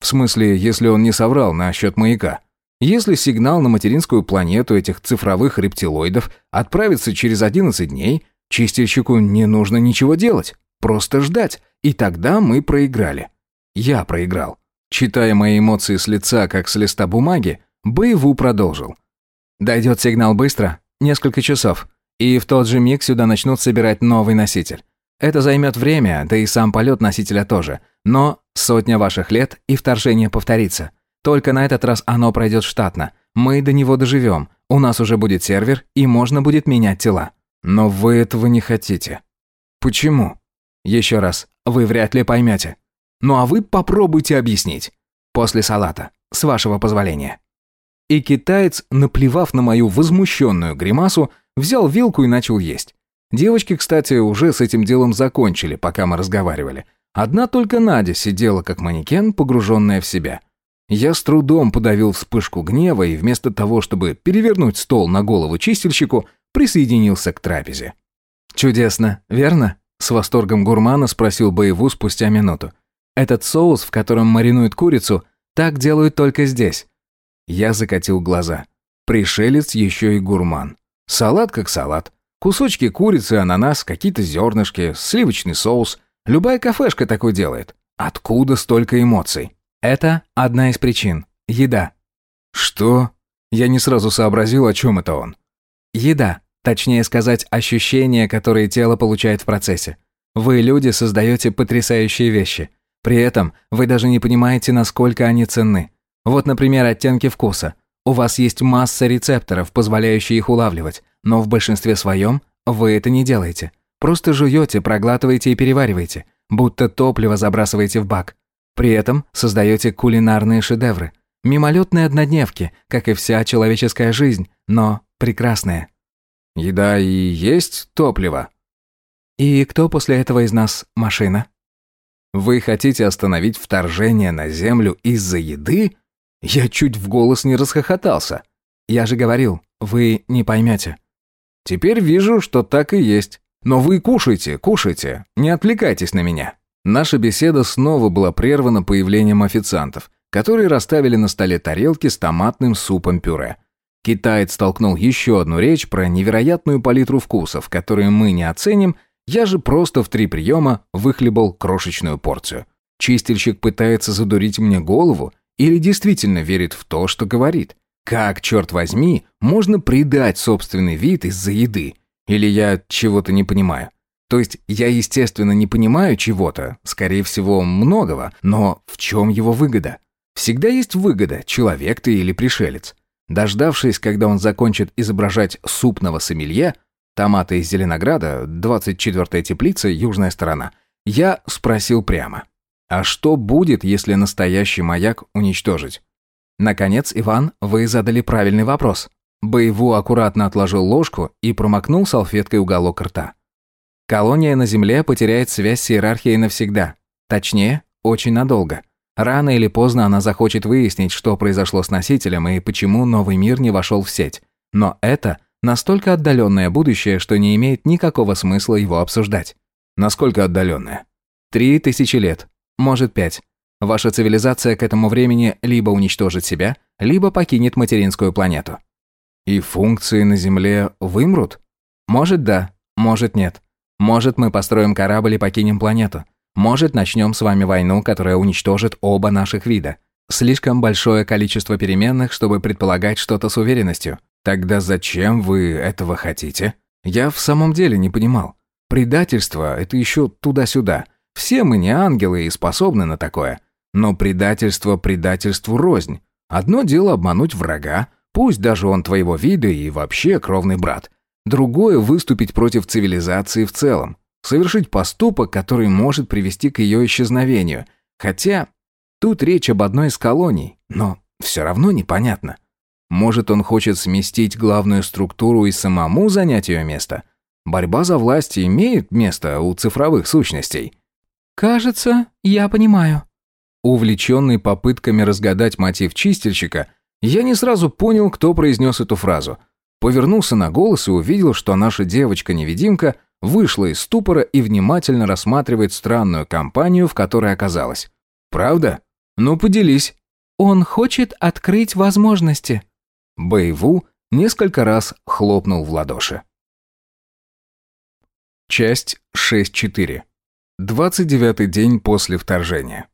В смысле, если он не соврал насчет маяка. Если сигнал на материнскую планету этих цифровых рептилоидов отправится через 11 дней, чистильщику не нужно ничего делать, просто ждать, и тогда мы проиграли. Я проиграл. Читая мои эмоции с лица, как с листа бумаги, Боеву продолжил. Дойдет сигнал быстро, несколько часов, и в тот же миг сюда начнут собирать новый носитель. Это займет время, да и сам полет носителя тоже, но сотня ваших лет и вторжение повторится. Только на этот раз оно пройдет штатно. Мы до него доживем. У нас уже будет сервер, и можно будет менять тела. Но вы этого не хотите. Почему? Еще раз, вы вряд ли поймете. Ну а вы попробуйте объяснить. После салата, с вашего позволения. И китаец, наплевав на мою возмущенную гримасу, взял вилку и начал есть. Девочки, кстати, уже с этим делом закончили, пока мы разговаривали. Одна только Надя сидела как манекен, погруженная в себя. Я с трудом подавил вспышку гнева и вместо того, чтобы перевернуть стол на голову чистильщику, присоединился к трапезе. «Чудесно, верно?» – с восторгом гурмана спросил Боеву спустя минуту. «Этот соус, в котором маринуют курицу, так делают только здесь». Я закатил глаза. Пришелец еще и гурман. Салат как салат. Кусочки курицы, ананас, какие-то зернышки, сливочный соус. Любая кафешка такой делает. Откуда столько эмоций? Это одна из причин. Еда. Что? Я не сразу сообразил, о чем это он. Еда. Точнее сказать, ощущения, которые тело получает в процессе. Вы, люди, создаете потрясающие вещи. При этом вы даже не понимаете, насколько они ценны. Вот, например, оттенки вкуса. У вас есть масса рецепторов, позволяющие их улавливать, но в большинстве своем вы это не делаете. Просто жуете, проглатываете и перевариваете, будто топливо забрасываете в бак. При этом создаете кулинарные шедевры. Мимолетные однодневки, как и вся человеческая жизнь, но прекрасные. Еда и есть топливо. И кто после этого из нас машина? Вы хотите остановить вторжение на Землю из-за еды? Я чуть в голос не расхохотался. Я же говорил, вы не поймете. Теперь вижу, что так и есть. Но вы кушайте, кушайте, не отвлекайтесь на меня. Наша беседа снова была прервана появлением официантов, которые расставили на столе тарелки с томатным супом-пюре. Китаец толкнул еще одну речь про невероятную палитру вкусов, которые мы не оценим, я же просто в три приема выхлебал крошечную порцию. Чистильщик пытается задурить мне голову или действительно верит в то, что говорит. Как, черт возьми, можно предать собственный вид из-за еды? Или я чего-то не понимаю? То есть я, естественно, не понимаю чего-то, скорее всего, многого, но в чем его выгода? Всегда есть выгода, человек ты или пришелец. Дождавшись, когда он закончит изображать супного сомелье, томаты из Зеленограда, 24-я теплица, южная сторона, я спросил прямо. А что будет, если настоящий маяк уничтожить? Наконец, Иван, вы задали правильный вопрос. Боеву аккуратно отложил ложку и промокнул салфеткой уголок рта. Колония на Земле потеряет связь с иерархией навсегда. Точнее, очень надолго. Рано или поздно она захочет выяснить, что произошло с носителем и почему новый мир не вошел в сеть. Но это настолько отдаленное будущее, что не имеет никакого смысла его обсуждать. Насколько отдаленное? Три тысячи лет. Может, пять. Ваша цивилизация к этому времени либо уничтожит себя, либо покинет материнскую планету. И функции на Земле вымрут? Может, да, может, нет. Может, мы построим корабль и покинем планету. Может, начнем с вами войну, которая уничтожит оба наших вида. Слишком большое количество переменных, чтобы предполагать что-то с уверенностью. Тогда зачем вы этого хотите? Я в самом деле не понимал. Предательство – это еще туда-сюда. Все мы не ангелы и способны на такое. Но предательство предательству рознь. Одно дело обмануть врага, пусть даже он твоего вида и вообще кровный брат. Другое – выступить против цивилизации в целом. Совершить поступок, который может привести к ее исчезновению. Хотя тут речь об одной из колоний, но все равно непонятно. Может, он хочет сместить главную структуру и самому занять ее место? Борьба за власть имеет место у цифровых сущностей. «Кажется, я понимаю». Увлеченный попытками разгадать мотив чистильщика, я не сразу понял, кто произнес эту фразу – Повернулся на голос и увидел, что наша девочка-невидимка вышла из ступора и внимательно рассматривает странную компанию, в которой оказалась. «Правда? Ну, поделись». «Он хочет открыть возможности». Бэйву несколько раз хлопнул в ладоши. Часть 6.4. 29-й день после вторжения.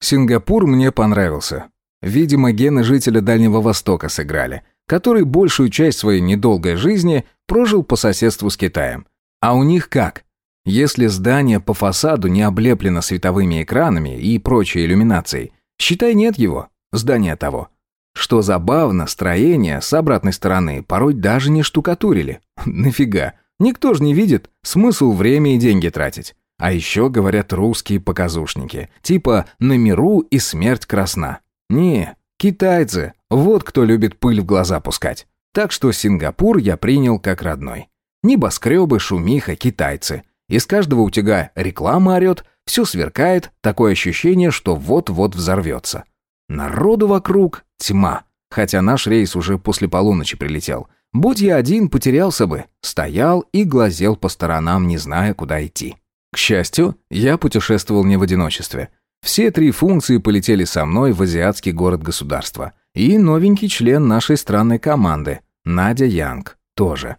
Сингапур мне понравился. Видимо, гены жителя Дальнего Востока сыграли – который большую часть своей недолгой жизни прожил по соседству с Китаем. А у них как? Если здание по фасаду не облеплено световыми экранами и прочей иллюминацией, считай нет его, здание того. Что забавно, строение с обратной стороны порой даже не штукатурили. Нафига? Никто же не видит, смысл время и деньги тратить. А еще, говорят, русские показушники. Типа «на миру и смерть красна». Не, Китайцы, вот кто любит пыль в глаза пускать. Так что Сингапур я принял как родной. Небоскребы, шумиха, китайцы. Из каждого утюга реклама орет, все сверкает, такое ощущение, что вот-вот взорвется. Народу вокруг тьма. Хотя наш рейс уже после полуночи прилетел. Будь я один, потерялся бы. Стоял и глазел по сторонам, не зная, куда идти. К счастью, я путешествовал не в одиночестве. Все три функции полетели со мной в азиатский город-государство. И новенький член нашей странной команды, Надя Янг, тоже.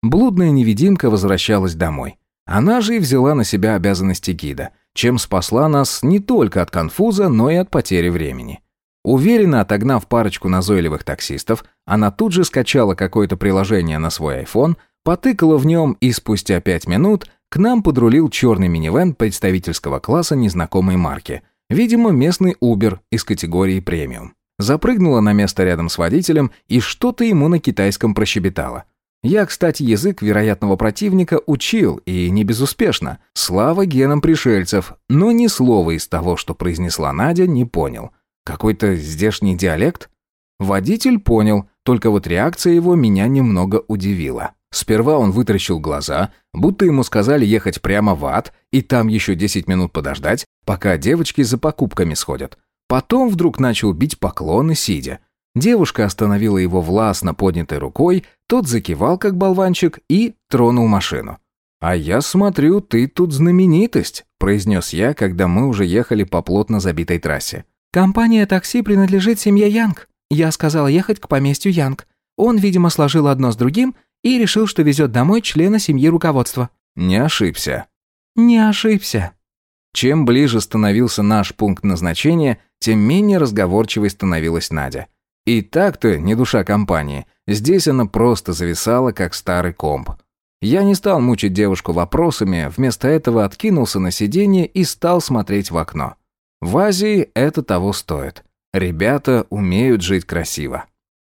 Блудная невидимка возвращалась домой. Она же и взяла на себя обязанности гида, чем спасла нас не только от конфуза, но и от потери времени. Уверенно отогнав парочку назойливых таксистов, она тут же скачала какое-то приложение на свой iPhone, потыкала в нем и спустя пять минут к нам подрулил черный минивэн представительского класса незнакомой марки, Видимо, местный Uber из категории премиум. Запрыгнула на место рядом с водителем и что-то ему на китайском прощебетала. Я, кстати, язык вероятного противника учил, и не безуспешно. Слава генам пришельцев, но ни слова из того, что произнесла Надя, не понял. Какой-то здешний диалект? Водитель понял, только вот реакция его меня немного удивила. Сперва он вытаращил глаза, будто ему сказали ехать прямо в ад, и там еще 10 минут подождать, пока девочки за покупками сходят. Потом вдруг начал бить поклоны, сидя. Девушка остановила его властно поднятой рукой, тот закивал, как болванчик, и тронул машину. «А я смотрю, ты тут знаменитость», – произнес я, когда мы уже ехали по плотно забитой трассе. «Компания такси принадлежит семье Янг. Я сказала ехать к поместью Янг. Он, видимо, сложил одно с другим – и решил, что везет домой члена семьи руководства. Не ошибся. Не ошибся. Чем ближе становился наш пункт назначения, тем менее разговорчивой становилась Надя. И так-то не душа компании. Здесь она просто зависала, как старый комп. Я не стал мучить девушку вопросами, вместо этого откинулся на сиденье и стал смотреть в окно. В Азии это того стоит. Ребята умеют жить красиво.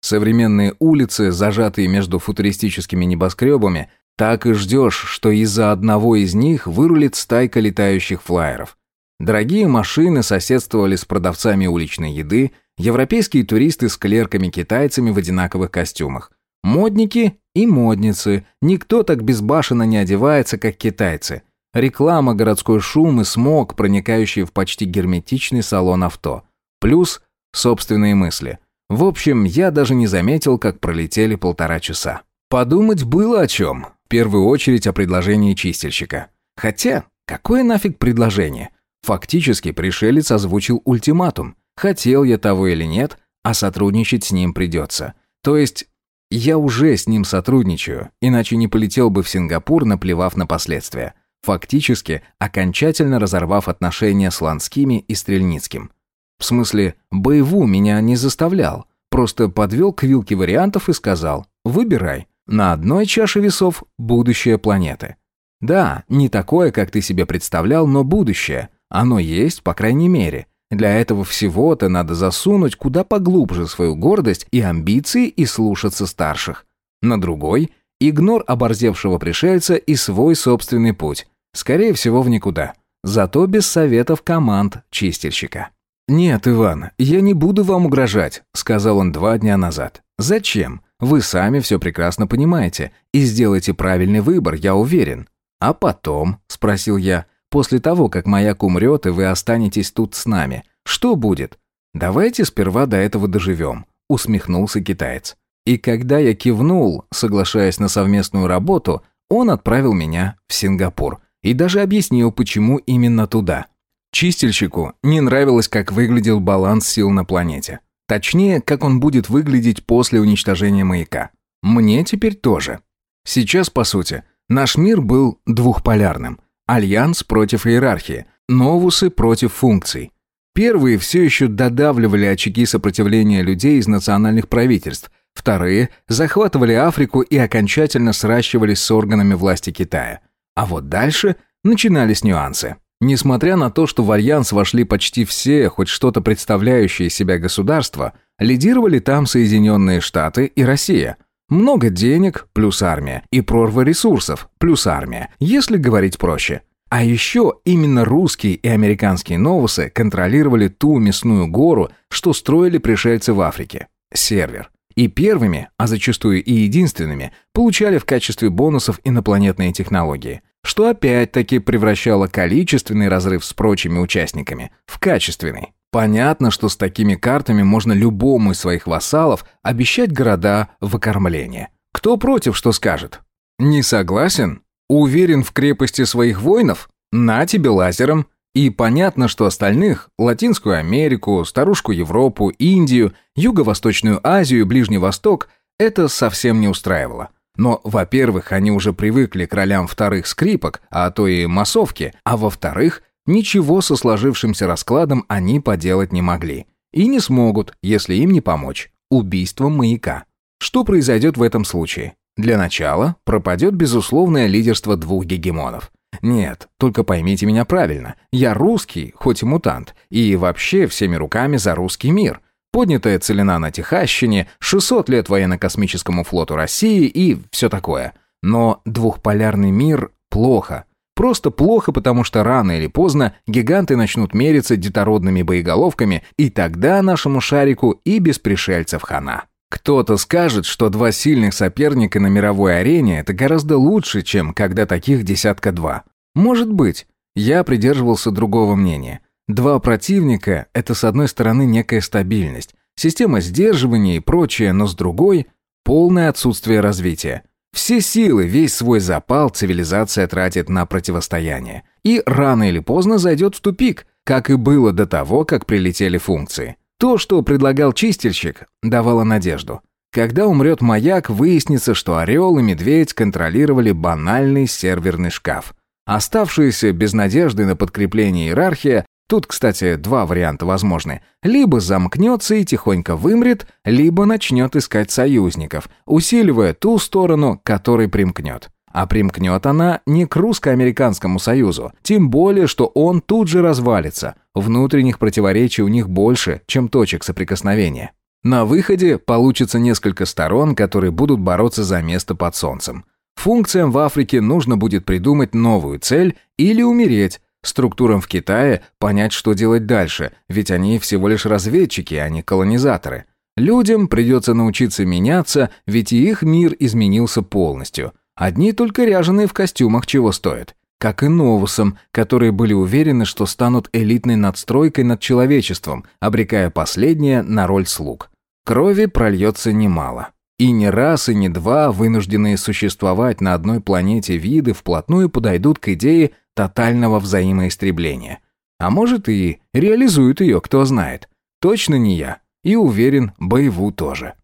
Современные улицы, зажатые между футуристическими небоскребами, так и ждешь, что из-за одного из них вырулит стайка летающих флайеров. Дорогие машины соседствовали с продавцами уличной еды, европейские туристы с клерками-китайцами в одинаковых костюмах. Модники и модницы. Никто так безбашенно не одевается, как китайцы. Реклама, городской шум и смог, проникающие в почти герметичный салон авто. Плюс собственные мысли. В общем, я даже не заметил, как пролетели полтора часа. Подумать было о чем. В первую очередь о предложении чистильщика. Хотя, какое нафиг предложение? Фактически пришелец озвучил ультиматум. Хотел я того или нет, а сотрудничать с ним придется. То есть, я уже с ним сотрудничаю, иначе не полетел бы в Сингапур, наплевав на последствия. Фактически, окончательно разорвав отношения с Ланскими и Стрельницким. В смысле, боеву меня не заставлял. Просто подвел к вилке вариантов и сказал «Выбирай». На одной чаше весов будущее планеты. Да, не такое, как ты себе представлял, но будущее. Оно есть, по крайней мере. Для этого всего-то надо засунуть куда поглубже свою гордость и амбиции и слушаться старших. На другой – игнор оборзевшего пришельца и свой собственный путь. Скорее всего, в никуда. Зато без советов команд чистильщика. «Нет, Иван, я не буду вам угрожать», — сказал он два дня назад. «Зачем? Вы сами все прекрасно понимаете и сделаете правильный выбор, я уверен». «А потом?» — спросил я. «После того, как маяк умрет, и вы останетесь тут с нами, что будет?» «Давайте сперва до этого доживем», — усмехнулся китаец. И когда я кивнул, соглашаясь на совместную работу, он отправил меня в Сингапур и даже объяснил, почему именно туда. Чистильщику не нравилось, как выглядел баланс сил на планете. Точнее, как он будет выглядеть после уничтожения маяка. Мне теперь тоже. Сейчас, по сути, наш мир был двухполярным. Альянс против иерархии, новусы против функций. Первые все еще додавливали очаги сопротивления людей из национальных правительств, вторые захватывали Африку и окончательно сращивались с органами власти Китая. А вот дальше начинались нюансы. Несмотря на то, что в Альянс вошли почти все, хоть что-то представляющие себя государства, лидировали там Соединенные Штаты и Россия. Много денег плюс армия и прорва ресурсов плюс армия, если говорить проще. А еще именно русские и американские новусы контролировали ту мясную гору, что строили пришельцы в Африке – сервер. И первыми, а зачастую и единственными, получали в качестве бонусов инопланетные технологии что опять-таки превращало количественный разрыв с прочими участниками в качественный. Понятно, что с такими картами можно любому из своих вассалов обещать города в окормление. Кто против, что скажет? Не согласен? Уверен в крепости своих воинов? На тебе лазером. И понятно, что остальных – Латинскую Америку, Старушку Европу, Индию, Юго-Восточную Азию и Ближний Восток – это совсем не устраивало. Но, во-первых, они уже привыкли к ролям вторых скрипок, а то и массовки, а во-вторых, ничего со сложившимся раскладом они поделать не могли. И не смогут, если им не помочь. Убийством маяка. Что произойдет в этом случае? Для начала пропадет безусловное лидерство двух гегемонов. Нет, только поймите меня правильно. Я русский, хоть и мутант, и вообще всеми руками за русский мир поднятая целина на Тихащине, 600 лет военно-космическому флоту России и все такое. Но двухполярный мир плохо. Просто плохо, потому что рано или поздно гиганты начнут мериться детородными боеголовками, и тогда нашему шарику и без пришельцев хана. Кто-то скажет, что два сильных соперника на мировой арене – это гораздо лучше, чем когда таких десятка два. Может быть. Я придерживался другого мнения. Два противника – это с одной стороны некая стабильность, система сдерживания и прочее, но с другой – полное отсутствие развития. Все силы, весь свой запал цивилизация тратит на противостояние. И рано или поздно зайдет в тупик, как и было до того, как прилетели функции. То, что предлагал чистильщик, давало надежду. Когда умрет маяк, выяснится, что орел и медведь контролировали банальный серверный шкаф. Оставшаяся без надежды на подкрепление иерархия Тут, кстати, два варианта возможны. Либо замкнется и тихонько вымрет, либо начнет искать союзников, усиливая ту сторону, которой примкнет. А примкнет она не к русско-американскому союзу, тем более, что он тут же развалится. Внутренних противоречий у них больше, чем точек соприкосновения. На выходе получится несколько сторон, которые будут бороться за место под солнцем. Функциям в Африке нужно будет придумать новую цель или умереть, Структурам в Китае понять, что делать дальше, ведь они всего лишь разведчики, а не колонизаторы. Людям придется научиться меняться, ведь и их мир изменился полностью. Одни только ряженые в костюмах чего стоят. Как и новусам, которые были уверены, что станут элитной надстройкой над человечеством, обрекая последнее на роль слуг. Крови прольется немало. И не раз, и не два вынужденные существовать на одной планете виды вплотную подойдут к идее тотального взаимоистребления. А может и реализуют ее, кто знает. Точно не я. И уверен, Боеву тоже.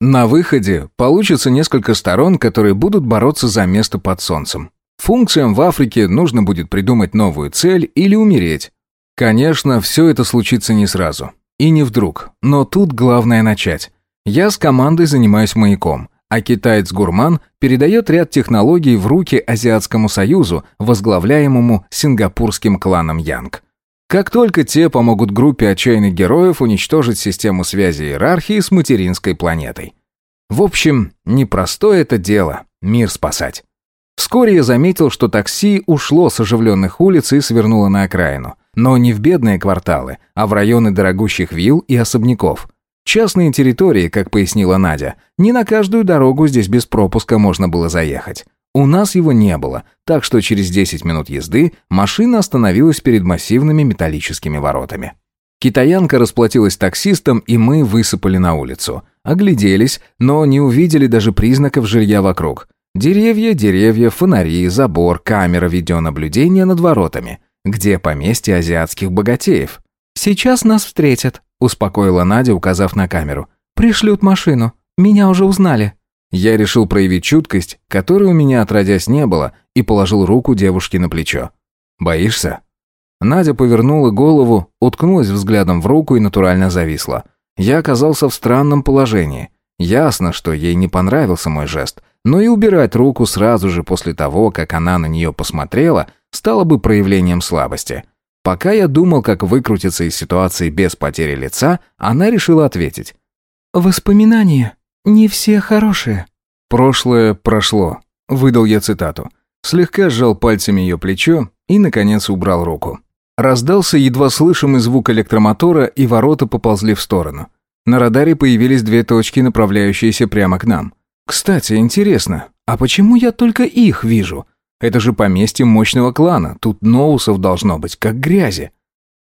На выходе получится несколько сторон, которые будут бороться за место под солнцем. Функциям в Африке нужно будет придумать новую цель или умереть. Конечно, все это случится не сразу. И не вдруг. Но тут главное начать. Я с командой занимаюсь маяком а китаец-гурман передает ряд технологий в руки Азиатскому Союзу, возглавляемому сингапурским кланом Янг. Как только те помогут группе отчаянных героев уничтожить систему связи иерархии с материнской планетой. В общем, непростое это дело – мир спасать. Вскоре я заметил, что такси ушло с оживленных улиц и свернуло на окраину. Но не в бедные кварталы, а в районы дорогущих вилл и особняков. Частные территории, как пояснила Надя. Не на каждую дорогу здесь без пропуска можно было заехать. У нас его не было, так что через 10 минут езды машина остановилась перед массивными металлическими воротами. Китаянка расплатилась таксистом, и мы высыпали на улицу. Огляделись, но не увидели даже признаков жилья вокруг. Деревья, деревья, фонари, забор, камера видеонаблюдения над воротами. Где поместье азиатских богатеев? «Сейчас нас встретят», успокоила Надя, указав на камеру. «Пришлют машину. Меня уже узнали». Я решил проявить чуткость, которой у меня отродясь не было, и положил руку девушке на плечо. «Боишься?» Надя повернула голову, уткнулась взглядом в руку и натурально зависла. Я оказался в странном положении. Ясно, что ей не понравился мой жест, но и убирать руку сразу же после того, как она на нее посмотрела, стало бы проявлением слабости. Пока я думал, как выкрутиться из ситуации без потери лица, она решила ответить. «Воспоминания не все хорошие». «Прошлое прошло», — выдал я цитату. Слегка сжал пальцами ее плечо и, наконец, убрал руку. Раздался едва слышимый звук электромотора, и ворота поползли в сторону. На радаре появились две точки, направляющиеся прямо к нам. «Кстати, интересно, а почему я только их вижу?» Это же поместье мощного клана, тут ноусов должно быть, как грязи.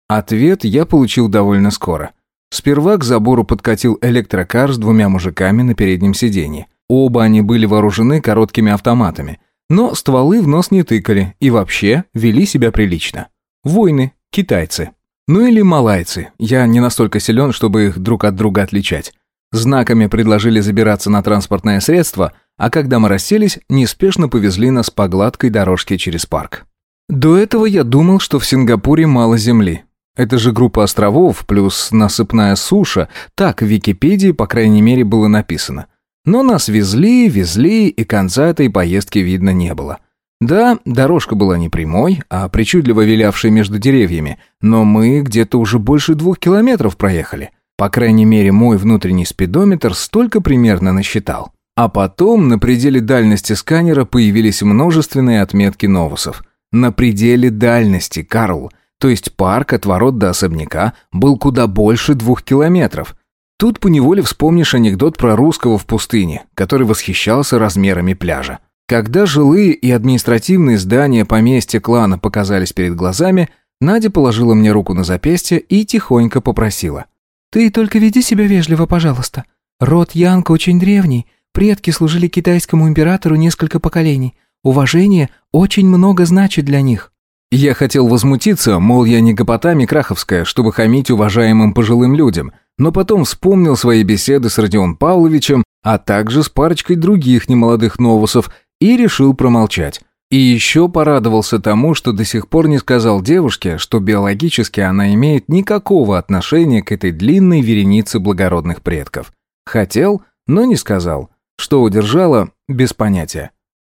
Ответ я получил довольно скоро. Сперва к забору подкатил электрокар с двумя мужиками на переднем сиденье. Оба они были вооружены короткими автоматами, но стволы в нос не тыкали и вообще вели себя прилично. Войны, китайцы. Ну или малайцы, я не настолько силен, чтобы их друг от друга отличать. Знаками предложили забираться на транспортное средство – а когда мы расселись, неспешно повезли нас по гладкой дорожке через парк. До этого я думал, что в Сингапуре мало земли. Это же группа островов плюс насыпная суша, так в Википедии, по крайней мере, было написано. Но нас везли, везли, и конца этой поездки видно не было. Да, дорожка была не прямой, а причудливо вилявшей между деревьями, но мы где-то уже больше двух километров проехали. По крайней мере, мой внутренний спидометр столько примерно насчитал. А потом на пределе дальности сканера появились множественные отметки новусов. На пределе дальности, Карл. То есть парк от ворот до особняка был куда больше двух километров. Тут поневоле вспомнишь анекдот про русского в пустыне, который восхищался размерами пляжа. Когда жилые и административные здания поместья клана показались перед глазами, Надя положила мне руку на запястье и тихонько попросила. «Ты только веди себя вежливо, пожалуйста. Род Янка очень древний, Предки служили китайскому императору несколько поколений. Уважение очень много значит для них». Я хотел возмутиться, мол, я не Гопотами Краховская, чтобы хамить уважаемым пожилым людям, но потом вспомнил свои беседы с Родион Павловичем, а также с парочкой других немолодых новусов, и решил промолчать. И еще порадовался тому, что до сих пор не сказал девушке, что биологически она имеет никакого отношения к этой длинной веренице благородных предков. Хотел, но не сказал. Что удержало, без понятия.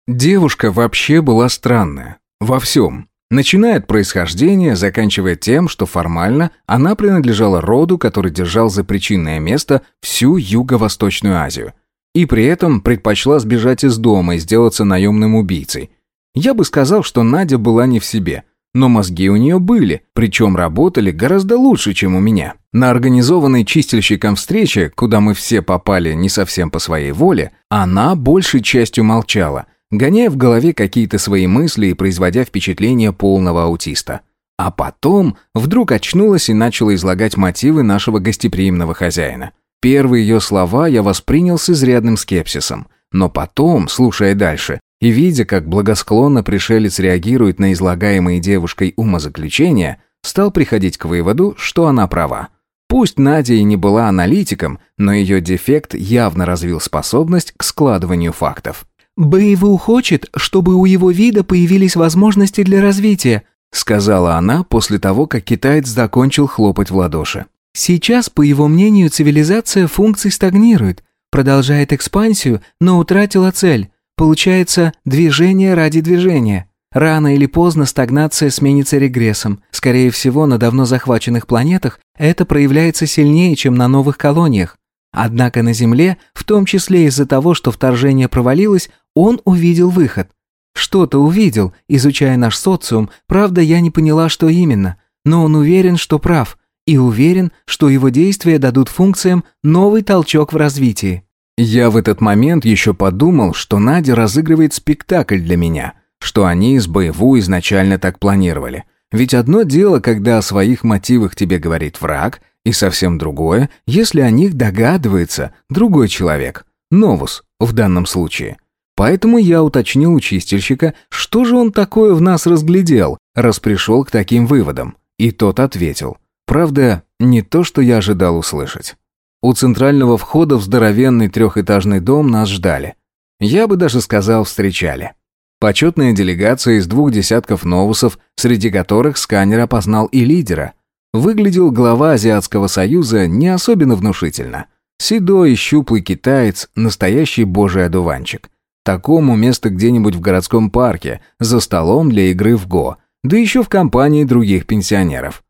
Девушка вообще была странная. Во всем. Начиная от происхождения, заканчивая тем, что формально она принадлежала роду, который держал за причинное место всю Юго-Восточную Азию. И при этом предпочла сбежать из дома и сделаться наемным убийцей. Я бы сказал, что Надя была не в себе. Но мозги у нее были, причем работали гораздо лучше, чем у меня. На организованной чистильщиком встрече, куда мы все попали не совсем по своей воле, она большей частью молчала, гоняя в голове какие-то свои мысли и производя впечатление полного аутиста. А потом вдруг очнулась и начала излагать мотивы нашего гостеприимного хозяина. Первые ее слова я воспринял с изрядным скепсисом, но потом, слушая дальше, и видя, как благосклонно пришелец реагирует на излагаемые девушкой умозаключения, стал приходить к выводу, что она права. Пусть Надя и не была аналитиком, но ее дефект явно развил способность к складыванию фактов. «Бэйву хочет, чтобы у его вида появились возможности для развития», сказала она после того, как китаец закончил хлопать в ладоши. «Сейчас, по его мнению, цивилизация функций стагнирует, продолжает экспансию, но утратила цель. Получается движение ради движения. Рано или поздно стагнация сменится регрессом. Скорее всего, на давно захваченных планетах это проявляется сильнее, чем на новых колониях. Однако на Земле, в том числе из-за того, что вторжение провалилось, он увидел выход. Что-то увидел, изучая наш социум, правда, я не поняла, что именно. Но он уверен, что прав, и уверен, что его действия дадут функциям новый толчок в развитии. Я в этот момент еще подумал, что Надя разыгрывает спектакль для меня, что они с боеву изначально так планировали. Ведь одно дело, когда о своих мотивах тебе говорит враг, и совсем другое, если о них догадывается другой человек, новус в данном случае. Поэтому я уточнил у чистильщика, что же он такое в нас разглядел, раз пришел к таким выводам. И тот ответил. Правда, не то, что я ожидал услышать. У центрального входа в здоровенный трехэтажный дом нас ждали. Я бы даже сказал, встречали. Почетная делегация из двух десятков новусов, среди которых сканер опознал и лидера. Выглядел глава Азиатского союза не особенно внушительно. Седой и щуплый китаец, настоящий божий одуванчик. Такому место где-нибудь в городском парке, за столом для игры в го, да еще в компании других пенсионеров.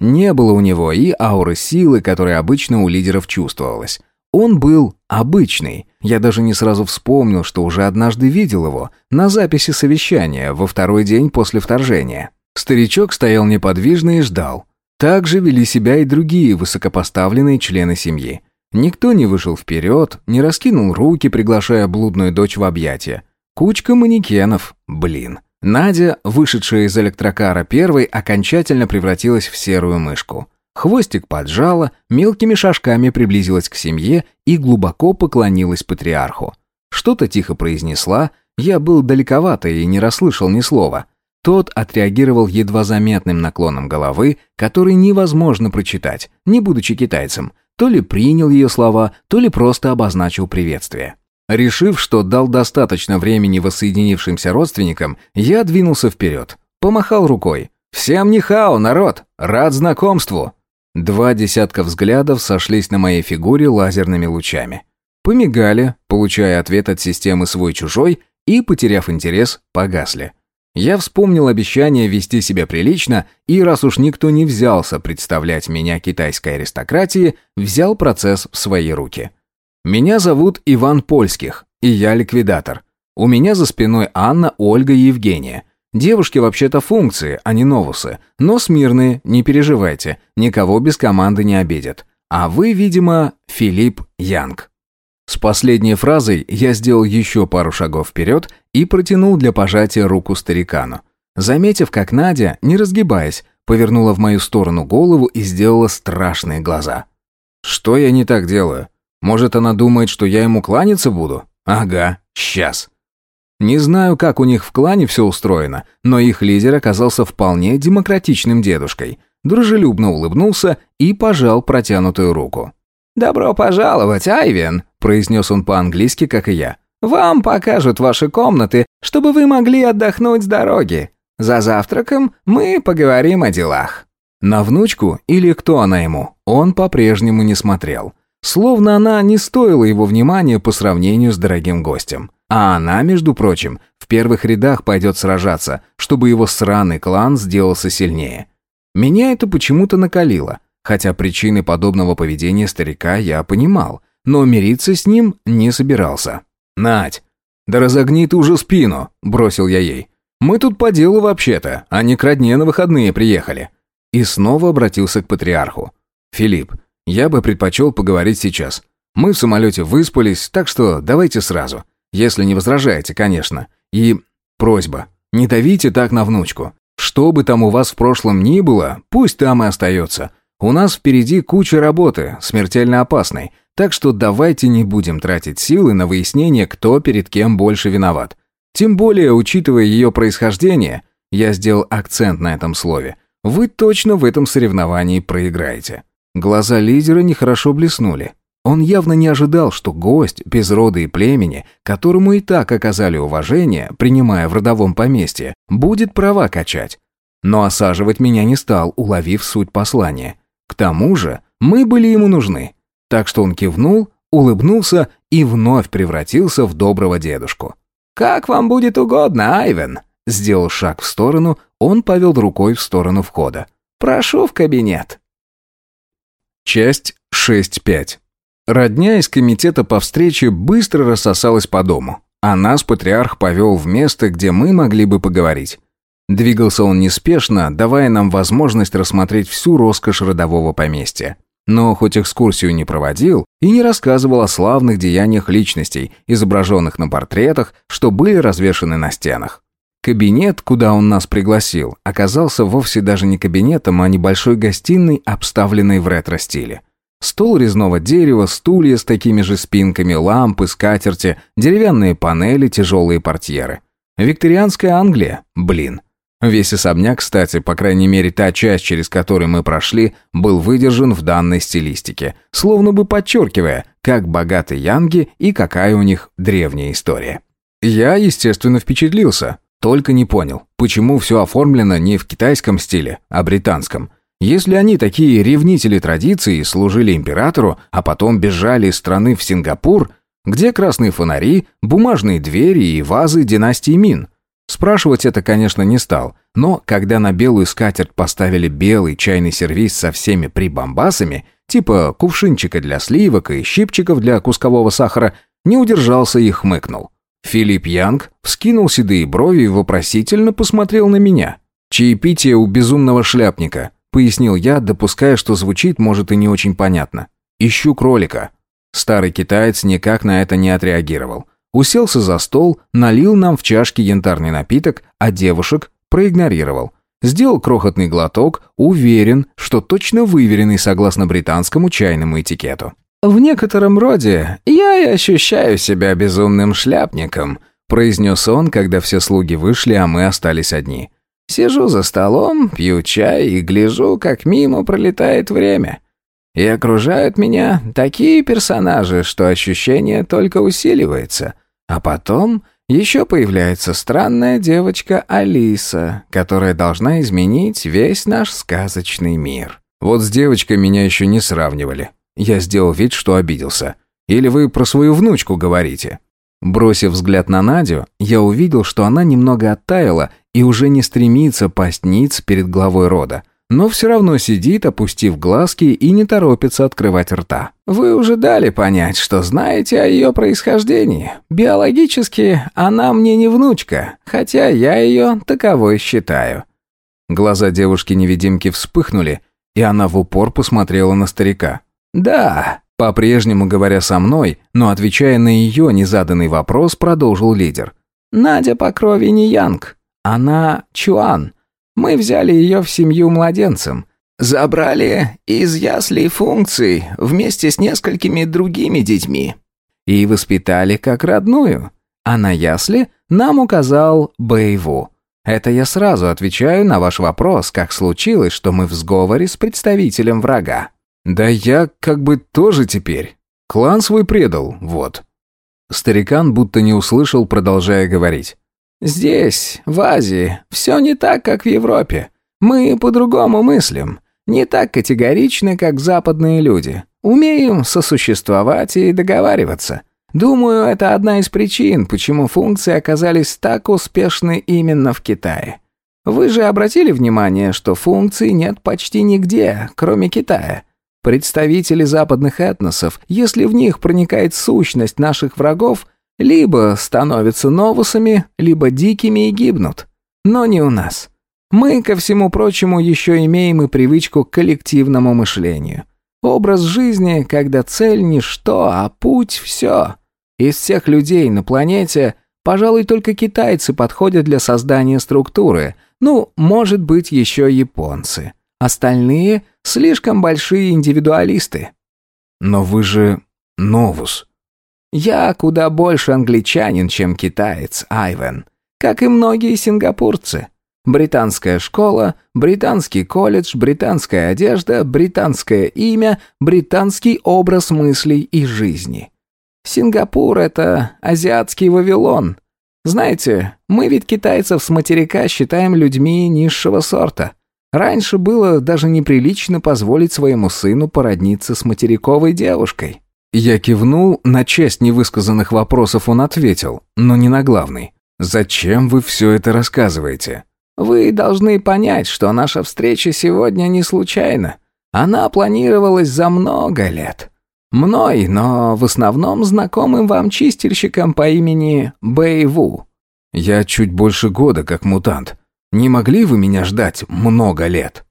Не было у него и ауры силы, которая обычно у лидеров чувствовалась. Он был обычный. Я даже не сразу вспомнил, что уже однажды видел его на записи совещания во второй день после вторжения. Старичок стоял неподвижно и ждал. Так же вели себя и другие высокопоставленные члены семьи. Никто не вышел вперед, не раскинул руки, приглашая блудную дочь в объятия. Кучка манекенов, блин. Надя, вышедшая из электрокара первой, окончательно превратилась в серую мышку. Хвостик поджала, мелкими шажками приблизилась к семье и глубоко поклонилась патриарху. Что-то тихо произнесла, я был далековато и не расслышал ни слова. Тот отреагировал едва заметным наклоном головы, который невозможно прочитать, не будучи китайцем, то ли принял ее слова, то ли просто обозначил приветствие. Решив, что дал достаточно времени воссоединившимся родственникам, я двинулся вперед. Помахал рукой. «Всем нихао, народ! Рад знакомству!» Два десятка взглядов сошлись на моей фигуре лазерными лучами. Помигали, получая ответ от системы свой-чужой, и, потеряв интерес, погасли. Я вспомнил обещание вести себя прилично, и раз уж никто не взялся представлять меня китайской аристократии, взял процесс в свои руки. Меня зовут Иван Польских, и я ликвидатор. У меня за спиной Анна, Ольга и Евгения. Девушки вообще-то функции, а не новусы, но смирные, не переживайте, никого без команды не обидят. А вы, видимо, Филипп Янг. С последней фразой я сделал еще пару шагов вперед и протянул для пожатия руку старикану. Заметив, как Надя, не разгибаясь, повернула в мою сторону голову и сделала страшные глаза. «Что я не так делаю? Может, она думает, что я ему кланяться буду? Ага, сейчас». Не знаю, как у них в клане все устроено, но их лидер оказался вполне демократичным дедушкой. Дружелюбно улыбнулся и пожал протянутую руку. «Добро пожаловать, Айвен», — произнес он по-английски, как и я. «Вам покажут ваши комнаты, чтобы вы могли отдохнуть с дороги. За завтраком мы поговорим о делах». На внучку, или кто она ему, он по-прежнему не смотрел. Словно она не стоила его внимания по сравнению с дорогим гостем. А она, между прочим, в первых рядах пойдет сражаться, чтобы его сраный клан сделался сильнее. Меня это почему-то накалило. Хотя причины подобного поведения старика я понимал, но мириться с ним не собирался. «Надь, да разогни ты уже спину!» – бросил я ей. Мы тут по делу вообще-то, а не к родне на выходные приехали». И снова обратился к патриарху. «Филипп, я бы предпочел поговорить сейчас. Мы в самолете выспались, так что давайте сразу. Если не возражаете, конечно. И просьба, не давите так на внучку. Что бы там у вас в прошлом ни было, пусть там и остается. У нас впереди куча работы, смертельно опасной, так что давайте не будем тратить силы на выяснение, кто перед кем больше виноват. Тем более, учитывая ее происхождение, я сделал акцент на этом слове, вы точно в этом соревновании проиграете. Глаза лидера нехорошо блеснули. Он явно не ожидал, что гость без рода и племени, которому и так оказали уважение, принимая в родовом поместье, будет права качать. Но осаживать меня не стал, уловив суть послания. К тому же мы были ему нужны. Так что он кивнул, улыбнулся и вновь превратился в доброго дедушку. «Как вам будет угодно, Айвен!» Сделал шаг в сторону, он повел рукой в сторону входа. «Прошу в кабинет». Часть 6.5 Родня из комитета по встрече быстро рассосалась по дому, а нас патриарх повел в место, где мы могли бы поговорить. Двигался он неспешно, давая нам возможность рассмотреть всю роскошь родового поместья. Но хоть экскурсию не проводил и не рассказывал о славных деяниях личностей, изображенных на портретах, что были развешаны на стенах. Кабинет, куда он нас пригласил, оказался вовсе даже не кабинетом, а небольшой гостиной, обставленной в ретро-стиле. Стол резного дерева, стулья с такими же спинками, лампы, скатерти, деревянные панели, тяжелые портьеры. Викторианская Англия, блин. Весь особняк, кстати, по крайней мере та часть, через которую мы прошли, был выдержан в данной стилистике, словно бы подчеркивая, как богаты янги и какая у них древняя история. Я, естественно, впечатлился, только не понял, почему все оформлено не в китайском стиле, а британском – если они такие ревнители традиций, служили императору, а потом бежали из страны в Сингапур, где красные фонари, бумажные двери и вазы династии Мин? Спрашивать это, конечно, не стал, но когда на белую скатерть поставили белый чайный сервиз со всеми прибамбасами, типа кувшинчика для сливок и щипчиков для кускового сахара, не удержался и хмыкнул. Филипп Янг вскинул седые брови и вопросительно посмотрел на меня. Чаепитие у безумного шляпника пояснил я, допуская, что звучит, может, и не очень понятно. «Ищу кролика». Старый китаец никак на это не отреагировал. Уселся за стол, налил нам в чашки янтарный напиток, а девушек проигнорировал. Сделал крохотный глоток, уверен, что точно выверенный согласно британскому чайному этикету. «В некотором роде я и ощущаю себя безумным шляпником», произнес он, когда все слуги вышли, а мы остались одни. Сижу за столом, пью чай и гляжу, как мимо пролетает время. И окружают меня такие персонажи, что ощущение только усиливается. А потом еще появляется странная девочка Алиса, которая должна изменить весь наш сказочный мир. Вот с девочкой меня еще не сравнивали. Я сделал вид, что обиделся. Или вы про свою внучку говорите? Бросив взгляд на Надю, я увидел, что она немного оттаяла и уже не стремится пасть ниц перед главой рода, но все равно сидит, опустив глазки и не торопится открывать рта. «Вы уже дали понять, что знаете о ее происхождении. Биологически она мне не внучка, хотя я ее таковой считаю». Глаза девушки-невидимки вспыхнули, и она в упор посмотрела на старика. «Да, по-прежнему говоря со мной, но отвечая на ее незаданный вопрос, продолжил лидер. «Надя по крови не Янг. Она Чуан. Мы взяли ее в семью младенцем. Забрали из яслей функций вместе с несколькими другими детьми. И воспитали как родную. А на ясли нам указал Бэйву. Это я сразу отвечаю на ваш вопрос, как случилось, что мы в сговоре с представителем врага. Да я как бы тоже теперь. Клан свой предал, вот. Старикан будто не услышал, продолжая говорить. «Здесь, в Азии, все не так, как в Европе. Мы по-другому мыслим. Не так категоричны, как западные люди. Умеем сосуществовать и договариваться. Думаю, это одна из причин, почему функции оказались так успешны именно в Китае. Вы же обратили внимание, что функций нет почти нигде, кроме Китая. Представители западных этносов, если в них проникает сущность наших врагов, либо становятся новусами, либо дикими и гибнут. Но не у нас. Мы, ко всему прочему, еще имеем и привычку к коллективному мышлению. Образ жизни, когда цель – ничто, а путь – все. Из всех людей на планете, пожалуй, только китайцы подходят для создания структуры. Ну, может быть, еще японцы. Остальные – слишком большие индивидуалисты. Но вы же новус. Я куда больше англичанин, чем китаец, Айвен. Как и многие сингапурцы. Британская школа, британский колледж, британская одежда, британское имя, британский образ мыслей и жизни. Сингапур — это азиатский Вавилон. Знаете, мы ведь китайцев с материка считаем людьми низшего сорта. Раньше было даже неприлично позволить своему сыну породниться с материковой девушкой. Я кивнул, на часть невысказанных вопросов он ответил, но не на главный. «Зачем вы все это рассказываете?» Вы должны понять, что наша встреча сегодня не случайна. Она планировалась за много лет. Мной, но в основном знакомым вам чистильщиком по имени Бэйву. Я чуть больше года как мутант. Не могли вы меня ждать много лет?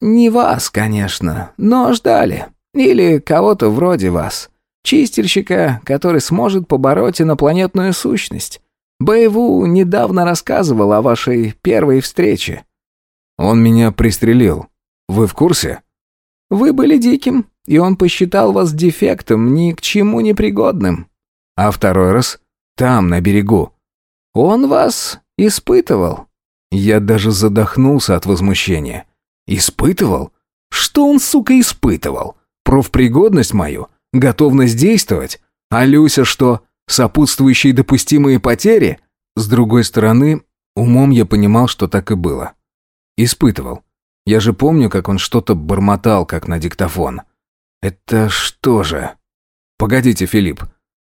Не вас, конечно, но ждали. Или кого-то вроде вас. Чистильщика, который сможет побороть инопланетную сущность. Бэйву недавно рассказывал о вашей первой встрече». «Он меня пристрелил. Вы в курсе?» «Вы были диким, и он посчитал вас дефектом, ни к чему не пригодным». «А второй раз? Там, на берегу». «Он вас испытывал». Я даже задохнулся от возмущения. «Испытывал? Что он, сука, испытывал? Профпригодность мою? Готовность действовать? А Люся что, сопутствующие допустимые потери? С другой стороны, умом я понимал, что так и было. Испытывал. Я же помню, как он что-то бормотал, как на диктофон. Это что же? Погодите, Филипп.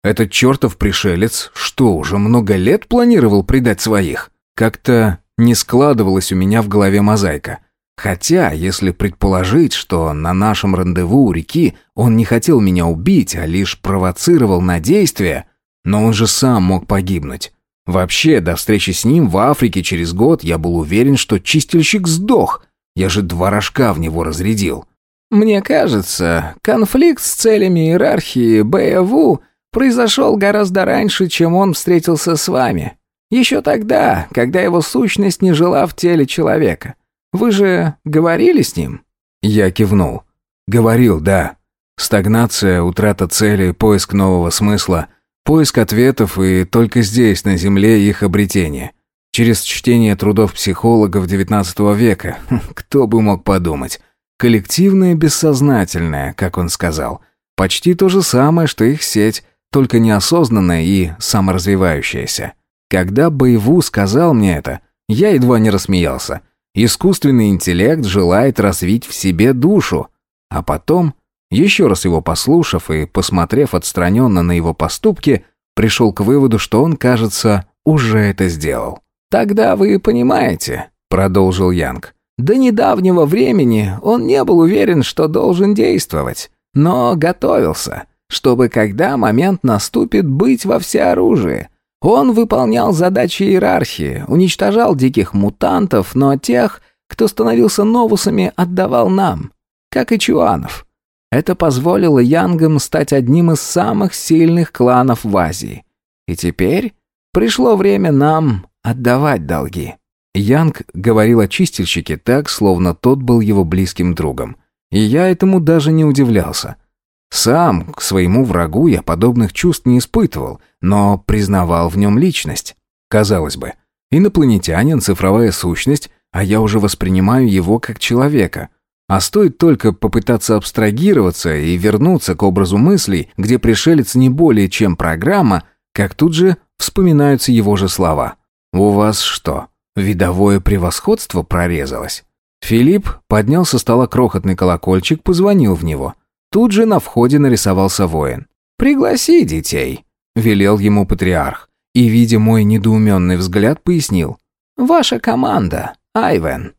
Этот чертов пришелец что, уже много лет планировал предать своих? Как-то не складывалась у меня в голове мозаика. Хотя, если предположить, что на нашем рандеву у реки он не хотел меня убить, а лишь провоцировал на действие, но он же сам мог погибнуть. Вообще, до встречи с ним в Африке через год я был уверен, что чистильщик сдох. Я же два рожка в него разрядил. Мне кажется, конфликт с целями иерархии БЭВУ произошел гораздо раньше, чем он встретился с вами. Еще тогда, когда его сущность не жила в теле человека. Вы же говорили с ним?» Я кивнул. «Говорил, да. Стагнация, утрата цели, поиск нового смысла — Поиск ответов и только здесь, на Земле, их обретение. Через чтение трудов психологов XIX века. Кто бы мог подумать. Коллективное бессознательное, как он сказал. Почти то же самое, что их сеть, только неосознанная и саморазвивающаяся. Когда Боеву сказал мне это, я едва не рассмеялся. Искусственный интеллект желает развить в себе душу. А потом еще раз его послушав и посмотрев отстраненно на его поступки, пришел к выводу, что он, кажется, уже это сделал. «Тогда вы понимаете», — продолжил Янг, «до недавнего времени он не был уверен, что должен действовать, но готовился, чтобы, когда момент наступит, быть во всеоружии. Он выполнял задачи иерархии, уничтожал диких мутантов, но тех, кто становился новусами, отдавал нам, как и Чуанов». Это позволило Янгам стать одним из самых сильных кланов в Азии. И теперь пришло время нам отдавать долги. Янг говорил о чистильщике так, словно тот был его близким другом. И я этому даже не удивлялся. Сам к своему врагу я подобных чувств не испытывал, но признавал в нем личность. Казалось бы, инопланетянин, цифровая сущность, а я уже воспринимаю его как человека – а стоит только попытаться абстрагироваться и вернуться к образу мыслей, где пришелец не более чем программа, как тут же вспоминаются его же слова. «У вас что, видовое превосходство прорезалось?» Филипп поднял со стола крохотный колокольчик, позвонил в него. Тут же на входе нарисовался воин. «Пригласи детей», — велел ему патриарх. И, видя мой недоуменный взгляд, пояснил. «Ваша команда, Айвен».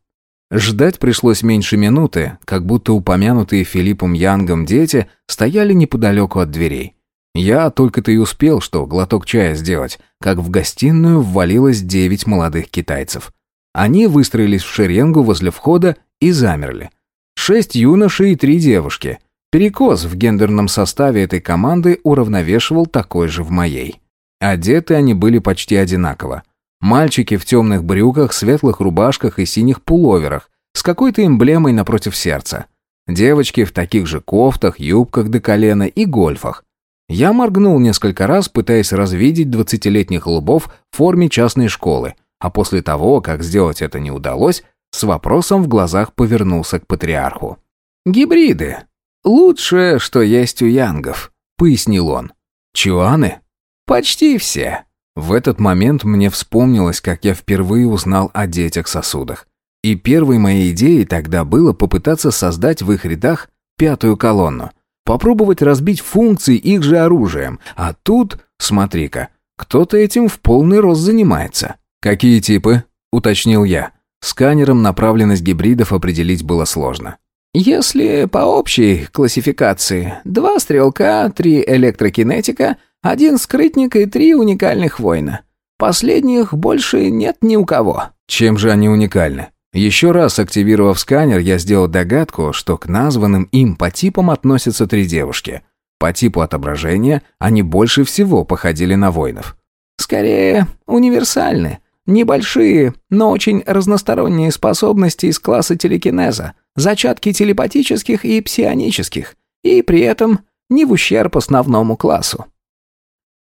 Ждать пришлось меньше минуты, как будто упомянутые Филиппом Янгом дети стояли неподалеку от дверей. Я только-то и успел, что глоток чая сделать, как в гостиную ввалилось девять молодых китайцев. Они выстроились в шеренгу возле входа и замерли. Шесть юношей и три девушки. Перекос в гендерном составе этой команды уравновешивал такой же в моей. Одеты они были почти одинаково. Мальчики в темных брюках, светлых рубашках и синих пуловерах, с какой-то эмблемой напротив сердца. Девочки в таких же кофтах, юбках до колена и гольфах. Я моргнул несколько раз, пытаясь развидеть двадцатилетних лбов в форме частной школы, а после того, как сделать это не удалось, с вопросом в глазах повернулся к патриарху. «Гибриды. Лучшее, что есть у янгов», — пояснил он. «Чуаны?» «Почти все». В этот момент мне вспомнилось, как я впервые узнал о детях-сосудах. И первой моей идеей тогда было попытаться создать в их рядах пятую колонну. Попробовать разбить функции их же оружием. А тут, смотри-ка, кто-то этим в полный рост занимается. «Какие типы?» – уточнил я. Сканером направленность гибридов определить было сложно. Если по общей классификации, два стрелка, три электрокинетика, один скрытник и три уникальных воина. Последних больше нет ни у кого. Чем же они уникальны? Еще раз активировав сканер, я сделал догадку, что к названным им по типам относятся три девушки. По типу отображения они больше всего походили на воинов. Скорее, универсальны. Небольшие, но очень разносторонние способности из класса телекинеза, зачатки телепатических и псионических, и при этом не в ущерб основному классу.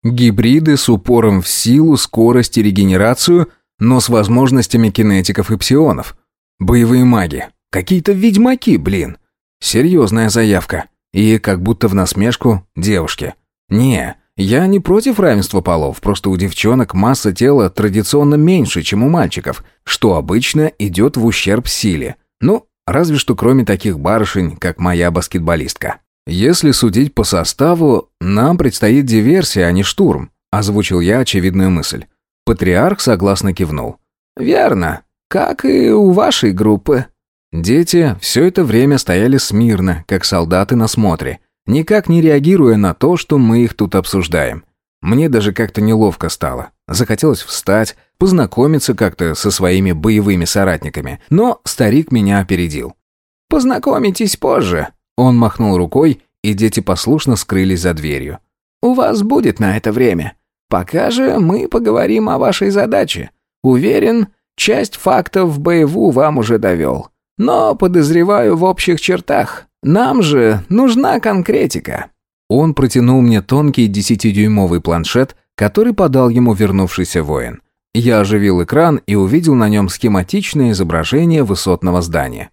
Гибриды с упором в силу, скорость и регенерацию но с возможностями кинетиков и псионов. Боевые маги. Какие-то ведьмаки, блин. Серьезная заявка. И как будто в насмешку девушки. Не, я не против равенства полов, просто у девчонок масса тела традиционно меньше, чем у мальчиков, что обычно идет в ущерб силе. Ну, разве что кроме таких барышень, как моя баскетболистка. Если судить по составу, нам предстоит диверсия, а не штурм, озвучил я очевидную мысль. Патриарх согласно кивнул. «Верно. Как и у вашей группы». Дети все это время стояли смирно, как солдаты на смотре, никак не реагируя на то, что мы их тут обсуждаем. Мне даже как-то неловко стало. Захотелось встать, познакомиться как-то со своими боевыми соратниками, но старик меня опередил. «Познакомитесь позже», — он махнул рукой, и дети послушно скрылись за дверью. «У вас будет на это время. Пока же мы поговорим о вашей задаче. Уверен, часть фактов боеву вам уже довел. Но подозреваю в общих чертах. Нам же нужна конкретика». Он протянул мне тонкий десятидюймовый планшет, который подал ему вернувшийся воин. Я оживил экран и увидел на нем схематичное изображение высотного здания.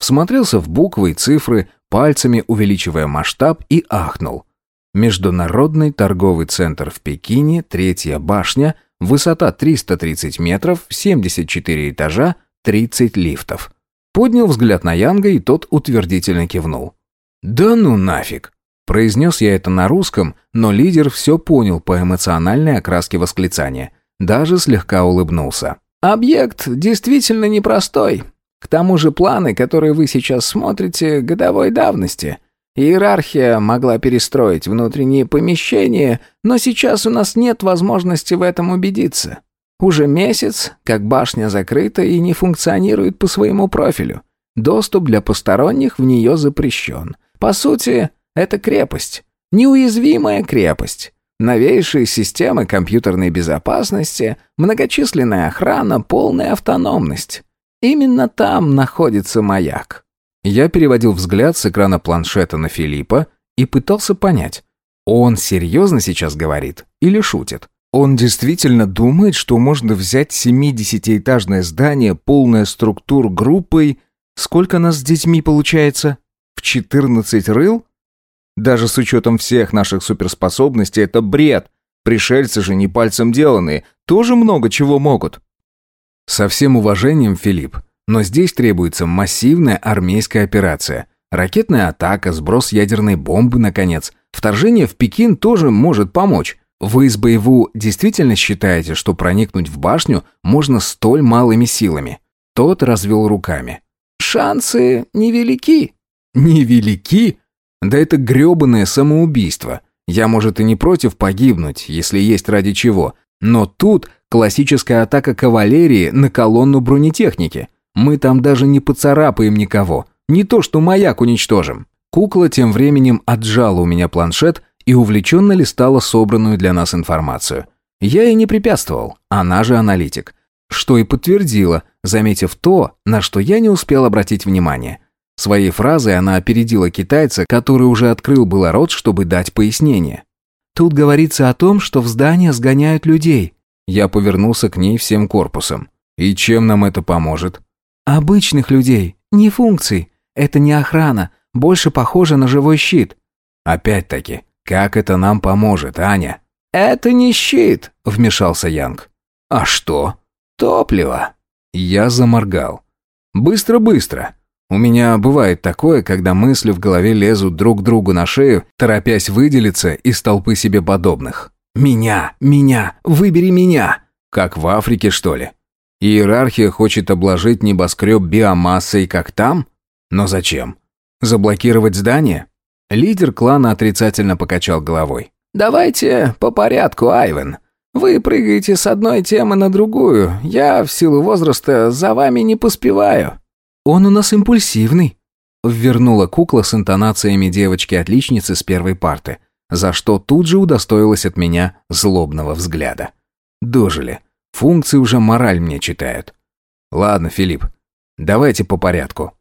Всмотрелся в буквы и цифры, пальцами увеличивая масштаб и ахнул – Международный торговый центр в Пекине, третья башня, высота 330 метров, 74 этажа, 30 лифтов. Поднял взгляд на Янга, и тот утвердительно кивнул. «Да ну нафиг!» Произнес я это на русском, но лидер все понял по эмоциональной окраске восклицания. Даже слегка улыбнулся. «Объект действительно непростой. К тому же планы, которые вы сейчас смотрите, годовой давности. Иерархия могла перестроить внутренние помещения, но сейчас у нас нет возможности в этом убедиться. Уже месяц, как башня закрыта и не функционирует по своему профилю. Доступ для посторонних в нее запрещен. По сути, это крепость. Неуязвимая крепость. Новейшие системы компьютерной безопасности, многочисленная охрана, полная автономность. Именно там находится маяк. Я переводил взгляд с экрана планшета на Филиппа и пытался понять, он серьезно сейчас говорит или шутит. Он действительно думает, что можно взять 70-этажное здание, полное структур группой... Сколько нас с детьми получается? В 14 рыл? Даже с учетом всех наших суперспособностей это бред. Пришельцы же не пальцем деланные, тоже много чего могут. Со всем уважением, Филипп, но здесь требуется массивная армейская операция. Ракетная атака, сброс ядерной бомбы, наконец. Вторжение в Пекин тоже может помочь. Вы из боеву действительно считаете, что проникнуть в башню можно столь малыми силами? Тот развел руками. Шансы невелики. Невелики? Да это грёбаное самоубийство. Я, может, и не против погибнуть, если есть ради чего. Но тут Классическая атака кавалерии на колонну бронетехники. Мы там даже не поцарапаем никого. Не то, что маяк уничтожим. Кукла тем временем отжала у меня планшет и увлеченно листала собранную для нас информацию. Я ей не препятствовал, она же аналитик. Что и подтвердила, заметив то, на что я не успел обратить внимание. Своей фразой она опередила китайца, который уже открыл было рот, чтобы дать пояснение. «Тут говорится о том, что в здание сгоняют людей». Я повернулся к ней всем корпусом. «И чем нам это поможет?» «Обычных людей, не функций. Это не охрана, больше похоже на живой щит». «Опять-таки, как это нам поможет, Аня?» «Это не щит», — вмешался Янг. «А что?» «Топливо». Я заморгал. «Быстро-быстро. У меня бывает такое, когда мысли в голове лезут друг другу на шею, торопясь выделиться из толпы себе подобных. Меня, меня, выбери меня. Как в Африке, что ли? Иерархия хочет обложить небоскреб биомассой, как там? Но зачем? Заблокировать здание? Лидер клана отрицательно покачал головой. «Давайте по порядку, Айвен. Вы прыгаете с одной темы на другую. Я, в силу возраста, за вами не поспеваю». «Он у нас импульсивный», — ввернула кукла с интонациями девочки-отличницы с первой парты, за что тут же удостоилась от меня злобного взгляда. «Дожили. Функции уже мораль мне читают». «Ладно, Филипп, давайте по порядку».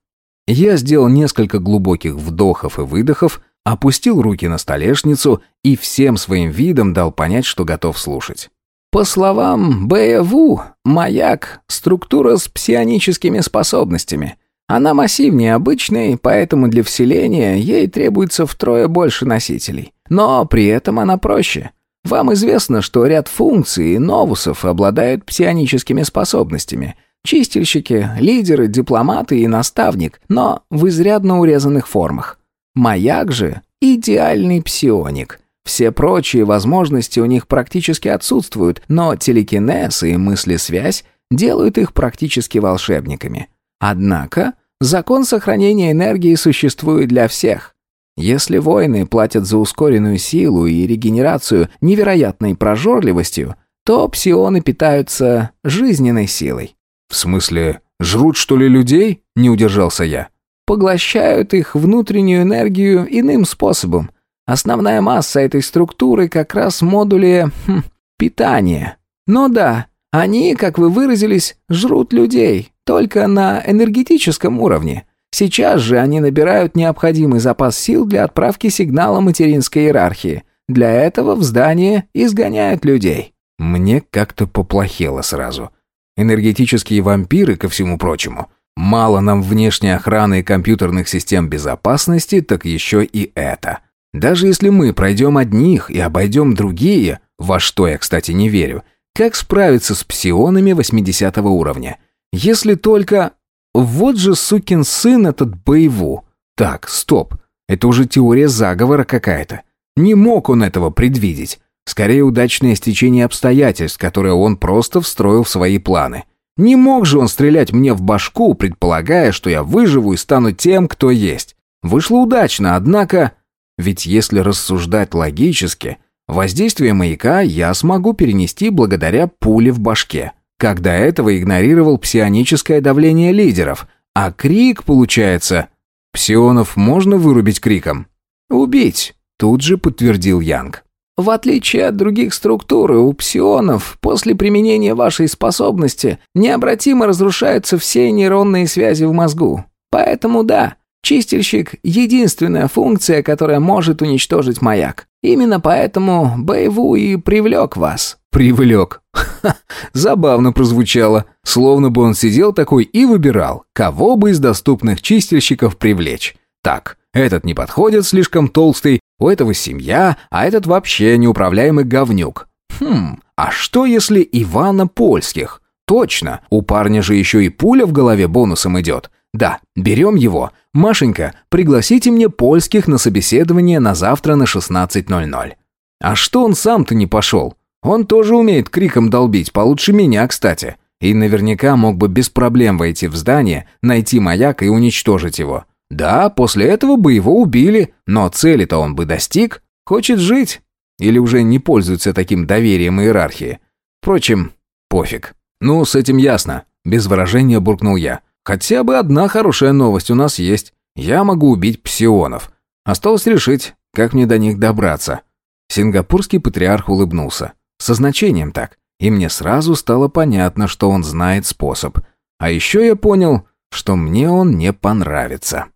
Я сделал несколько глубоких вдохов и выдохов, опустил руки на столешницу и всем своим видом дал понять, что готов слушать. По словам БЭВУ, маяк – структура с псионическими способностями. Она массивнее обычной, поэтому для вселения ей требуется втрое больше носителей. Но при этом она проще. Вам известно, что ряд функций новусов обладают псионическими способностями. Чистильщики, лидеры, дипломаты и наставник, но в изрядно урезанных формах. Маяк же – идеальный псионик. Все прочие возможности у них практически отсутствуют, но телекинез и мыслесвязь делают их практически волшебниками. Однако, закон сохранения энергии существует для всех. Если воины платят за ускоренную силу и регенерацию невероятной прожорливостью, то псионы питаются жизненной силой. «В смысле, жрут что ли людей?» – не удержался я. «Поглощают их внутреннюю энергию иным способом – Основная масса этой структуры как раз модули хм, питания. Но да, они, как вы выразились, жрут людей, только на энергетическом уровне. Сейчас же они набирают необходимый запас сил для отправки сигнала материнской иерархии. Для этого в здание изгоняют людей. Мне как-то поплохело сразу. Энергетические вампиры, ко всему прочему. Мало нам внешней охраны и компьютерных систем безопасности, так еще и это. Даже если мы пройдем одних и обойдем другие, во что я, кстати, не верю, как справиться с псионами 80 уровня? Если только... Вот же сукин сын этот боеву. Так, стоп. Это уже теория заговора какая-то. Не мог он этого предвидеть. Скорее, удачное стечение обстоятельств, которое он просто встроил в свои планы. Не мог же он стрелять мне в башку, предполагая, что я выживу и стану тем, кто есть. Вышло удачно, однако... Ведь если рассуждать логически, воздействие маяка я смогу перенести благодаря пуле в башке, до этого игнорировал псионическое давление лидеров, а крик, получается... Псионов можно вырубить криком? «Убить», — тут же подтвердил Янг. В отличие от других структур, у псионов после применения вашей способности необратимо разрушаются все нейронные связи в мозгу. Поэтому да, Чистильщик — единственная функция, которая может уничтожить маяк. Именно поэтому Бэйву и привлек вас». «Привлек». Забавно прозвучало. Словно бы он сидел такой и выбирал, кого бы из доступных чистильщиков привлечь. Так, этот не подходит, слишком толстый, у этого семья, а этот вообще неуправляемый говнюк. Хм, а что если Ивана Польских? Точно, у парня же еще и пуля в голове бонусом идет. Да, берем его. Машенька, пригласите мне польских на собеседование на завтра на 16.00. А что он сам-то не пошел? Он тоже умеет криком долбить, получше меня, кстати. И наверняка мог бы без проблем войти в здание, найти маяк и уничтожить его. Да, после этого бы его убили, но цели-то он бы достиг. Хочет жить. Или уже не пользуется таким доверием иерархии. Впрочем, Пофиг. Ну, с этим ясно. Без выражения буркнул я. Хотя бы одна хорошая новость у нас есть. Я могу убить псионов. Осталось решить, как мне до них добраться. Сингапурский патриарх улыбнулся. Со значением так. И мне сразу стало понятно, что он знает способ. А еще я понял, что мне он не понравится.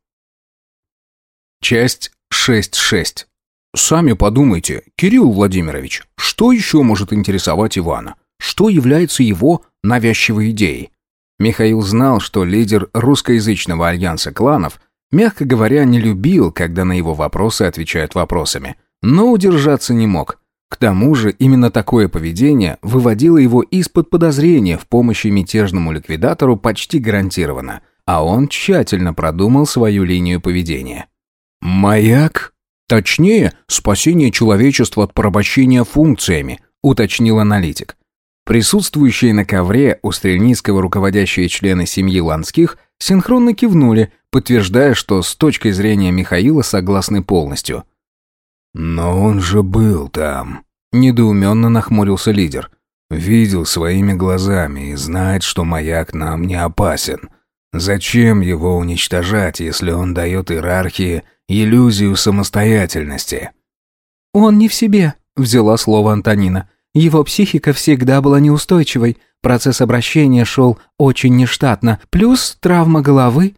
Часть 6.6. Сами подумайте, Кирилл Владимирович, что еще может интересовать Ивана? Что является его навязчивой идеей? Михаил знал, что лидер русскоязычного альянса кланов, мягко говоря, не любил, когда на его вопросы отвечают вопросами, но удержаться не мог. К тому же именно такое поведение выводило его из-под подозрения в помощи мятежному ликвидатору почти гарантированно, а он тщательно продумал свою линию поведения. «Маяк?» «Точнее, спасение человечества от порабощения функциями», уточнил аналитик. Присутствующие на ковре у Стрельницкого руководящие члены семьи Ланских синхронно кивнули, подтверждая, что с точки зрения Михаила согласны полностью. «Но он же был там», — недоуменно нахмурился лидер. «Видел своими глазами и знает, что маяк нам не опасен. Зачем его уничтожать, если он дает иерархии иллюзию самостоятельности?» «Он не в себе», — взяла слово Антонина. Его психика всегда была неустойчивой, процесс обращения шел очень нештатно, плюс травма головы.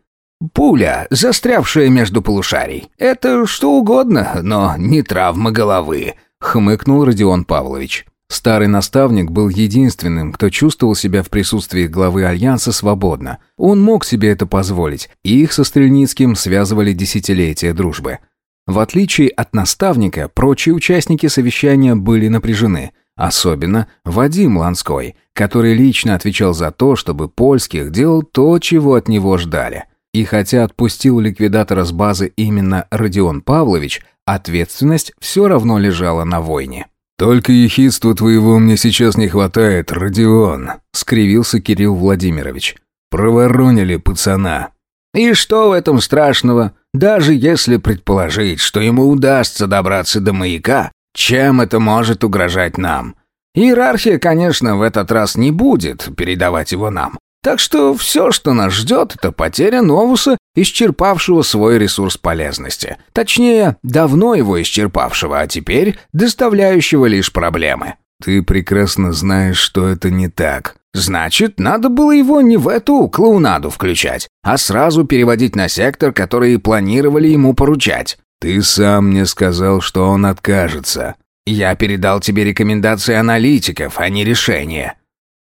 «Пуля, застрявшая между полушарий. Это что угодно, но не травма головы», — хмыкнул Родион Павлович. Старый наставник был единственным, кто чувствовал себя в присутствии главы Альянса свободно. Он мог себе это позволить, и их со Стрельницким связывали десятилетия дружбы. В отличие от наставника, прочие участники совещания были напряжены – Особенно Вадим Ланской, который лично отвечал за то, чтобы польских делал то, чего от него ждали. И хотя отпустил ликвидатора с базы именно Родион Павлович, ответственность все равно лежала на войне. «Только ехидства твоего мне сейчас не хватает, Родион», — скривился Кирилл Владимирович. «Проворонили пацана». «И что в этом страшного? Даже если предположить, что ему удастся добраться до маяка, чем это может угрожать нам? Иерархия, конечно, в этот раз не будет передавать его нам. Так что все, что нас ждет, это потеря Новуса, исчерпавшего свой ресурс полезности. Точнее, давно его исчерпавшего, а теперь доставляющего лишь проблемы. Ты прекрасно знаешь, что это не так. Значит, надо было его не в эту клоунаду включать, а сразу переводить на сектор, который планировали ему поручать. «Ты сам мне сказал, что он откажется». «Я передал тебе рекомендации аналитиков, а не решения».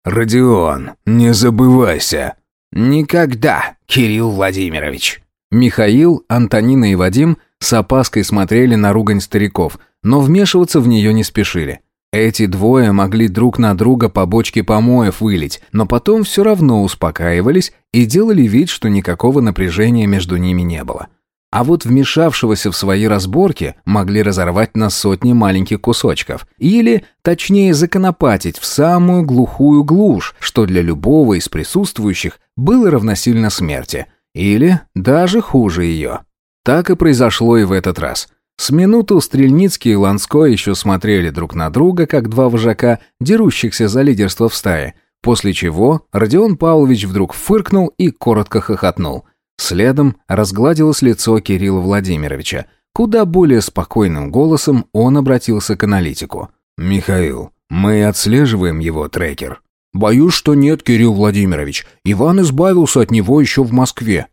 «Родион, не забывайся». «Никогда, Кирилл Владимирович». Михаил, Антонина и Вадим с опаской смотрели на ругань стариков, но вмешиваться в нее не спешили. Эти двое могли друг на друга по бочке помоев вылить, но потом все равно успокаивались и делали вид, что никакого напряжения между ними не было. А вот вмешавшегося в свои разборки могли разорвать на сотни маленьких кусочков. Или, точнее, законопатить в самую глухую глушь, что для любого из присутствующих было равносильно смерти. Или даже хуже ее. Так и произошло и в этот раз. С минуту Стрельницкий и Ланской еще смотрели друг на друга, как два вожака, дерущихся за лидерство в стае, после чего Родион Павлович вдруг фыркнул и коротко хохотнул – Следом разгладилось лицо Кирилла Владимировича. Куда более спокойным голосом он обратился к аналитику. «Михаил, мы отслеживаем его трекер?» «Боюсь, что нет, Кирилл Владимирович. Иван избавился от него еще в Москве».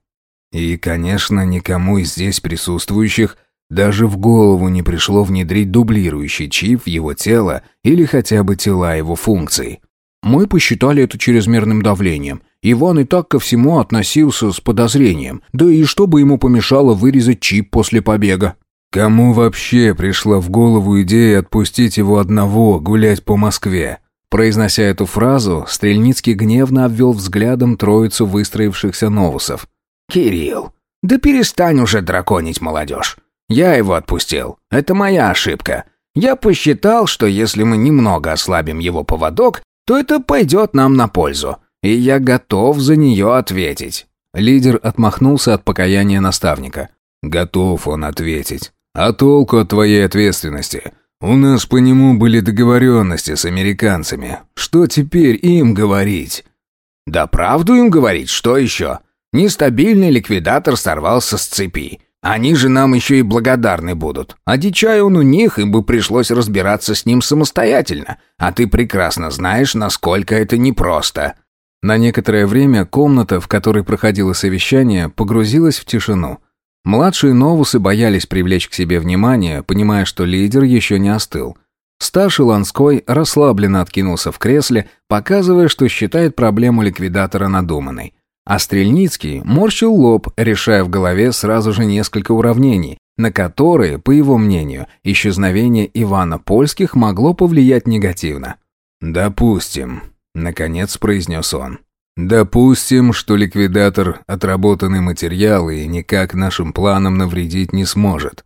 И, конечно, никому из здесь присутствующих даже в голову не пришло внедрить дублирующий чип в его тело или хотя бы тела его функций. Мы посчитали это чрезмерным давлением. Иван и так ко всему относился с подозрением, да и что бы ему помешало вырезать чип после побега. Кому вообще пришла в голову идея отпустить его одного гулять по Москве? Произнося эту фразу, Стрельницкий гневно обвел взглядом троицу выстроившихся новусов. «Кирилл, да перестань уже драконить молодежь. Я его отпустил. Это моя ошибка. Я посчитал, что если мы немного ослабим его поводок, то это пойдет нам на пользу и я готов за нее ответить». Лидер отмахнулся от покаяния наставника. «Готов он ответить. А толку от твоей ответственности? У нас по нему были договоренности с американцами. Что теперь им говорить?» «Да правду им говорить, что еще? Нестабильный ликвидатор сорвался с цепи. Они же нам еще и благодарны будут. А дичай он у них, им бы пришлось разбираться с ним самостоятельно. А ты прекрасно знаешь, насколько это непросто». На некоторое время комната, в которой проходило совещание, погрузилась в тишину. Младшие новусы боялись привлечь к себе внимание, понимая, что лидер еще не остыл. Старший Ланской расслабленно откинулся в кресле, показывая, что считает проблему ликвидатора надуманной. А Стрельницкий морщил лоб, решая в голове сразу же несколько уравнений, на которые, по его мнению, исчезновение Ивана Польских могло повлиять негативно. «Допустим», — наконец произнес он. «Допустим, что ликвидатор — отработанный материал и никак нашим планам навредить не сможет.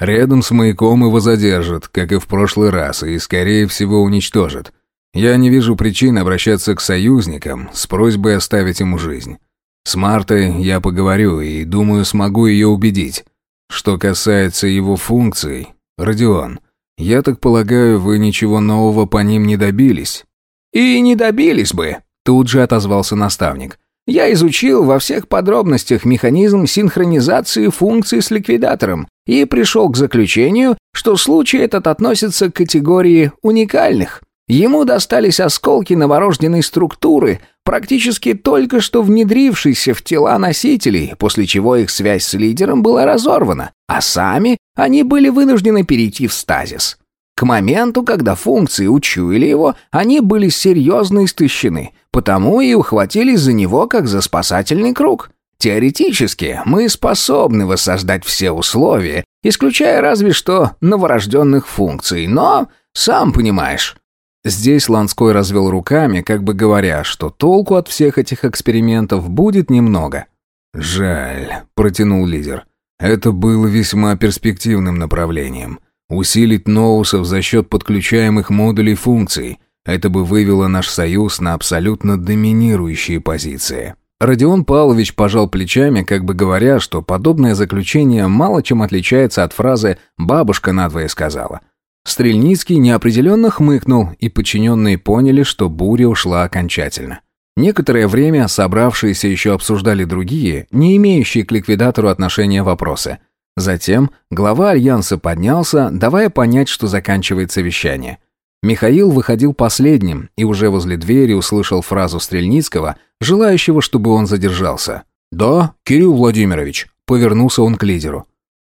Рядом с маяком его задержат, как и в прошлый раз, и, скорее всего, уничтожат. Я не вижу причин обращаться к союзникам с просьбой оставить ему жизнь. С Мартой я поговорю и, думаю, смогу ее убедить. Что касается его функций, Родион, я так полагаю, вы ничего нового по ним не добились?» «И не добились бы», — тут же отозвался наставник. «Я изучил во всех подробностях механизм синхронизации функций с ликвидатором и пришел к заключению, что случай этот относится к категории уникальных». Ему достались осколки новорожденной структуры, практически только что внедрившейся в тела носителей, после чего их связь с лидером была разорвана, а сами они были вынуждены перейти в стазис. К моменту, когда функции учуяли его, они были серьезно истощены, потому и ухватились за него как за спасательный круг. Теоретически мы способны воссоздать все условия, исключая разве что новорожденных функций, но, сам понимаешь, Здесь Ланской развел руками, как бы говоря, что толку от всех этих экспериментов будет немного. «Жаль», — протянул лидер. «Это было весьма перспективным направлением. Усилить ноусов за счет подключаемых модулей функций. Это бы вывело наш союз на абсолютно доминирующие позиции». Родион Павлович пожал плечами, как бы говоря, что подобное заключение мало чем отличается от фразы «бабушка надвое сказала». Стрельницкий неопределенно хмыкнул, и подчиненные поняли, что буря ушла окончательно. Некоторое время собравшиеся еще обсуждали другие, не имеющие к ликвидатору отношения вопросы. Затем глава Альянса поднялся, давая понять, что заканчивается вещание. Михаил выходил последним и уже возле двери услышал фразу Стрельницкого, желающего, чтобы он задержался. «Да, Кирилл Владимирович», — повернулся он к лидеру.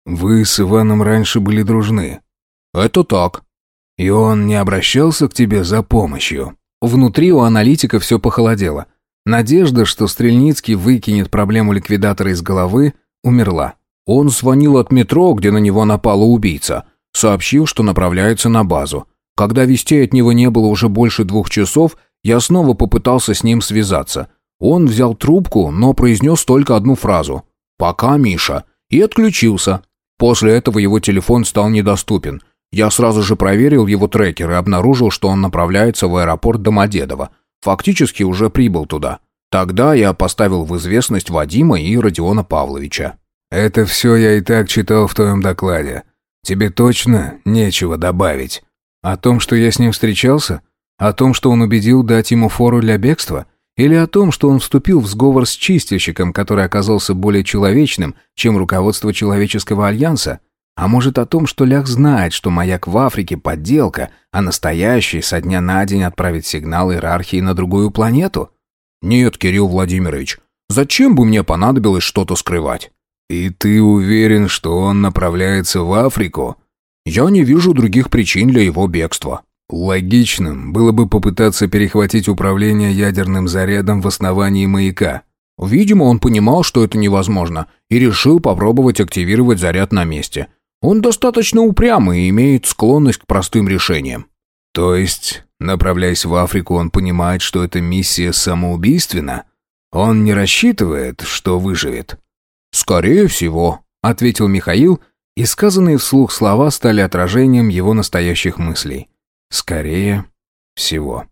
«Вы с Иваном раньше были дружны. «Это так». «И он не обращался к тебе за помощью?» Внутри у аналитика все похолодело. Надежда, что Стрельницкий выкинет проблему ликвидатора из головы, умерла. Он звонил от метро, где на него напала убийца. Сообщил, что направляется на базу. Когда вестей от него не было уже больше двух часов, я снова попытался с ним связаться. Он взял трубку, но произнес только одну фразу «Пока, Миша», и отключился. После этого его телефон стал недоступен. Я сразу же проверил его трекер и обнаружил, что он направляется в аэропорт Домодедово. Фактически уже прибыл туда. Тогда я поставил в известность Вадима и Родиона Павловича. «Это все я и так читал в твоем докладе. Тебе точно нечего добавить?» «О том, что я с ним встречался? О том, что он убедил дать ему фору для бегства? Или о том, что он вступил в сговор с чистильщиком, который оказался более человечным, чем руководство Человеческого Альянса?» А может о том, что Лях знает, что маяк в Африке – подделка, а настоящий со дня на день отправит сигнал иерархии на другую планету? Нет, Кирилл Владимирович, зачем бы мне понадобилось что-то скрывать? И ты уверен, что он направляется в Африку? Я не вижу других причин для его бегства. Логичным было бы попытаться перехватить управление ядерным зарядом в основании маяка. Видимо, он понимал, что это невозможно, и решил попробовать активировать заряд на месте – он достаточно упрямый и имеет склонность к простым решениям. То есть, направляясь в Африку, он понимает, что эта миссия самоубийственна? Он не рассчитывает, что выживет? Скорее всего, ответил Михаил, и сказанные вслух слова стали отражением его настоящих мыслей. Скорее всего.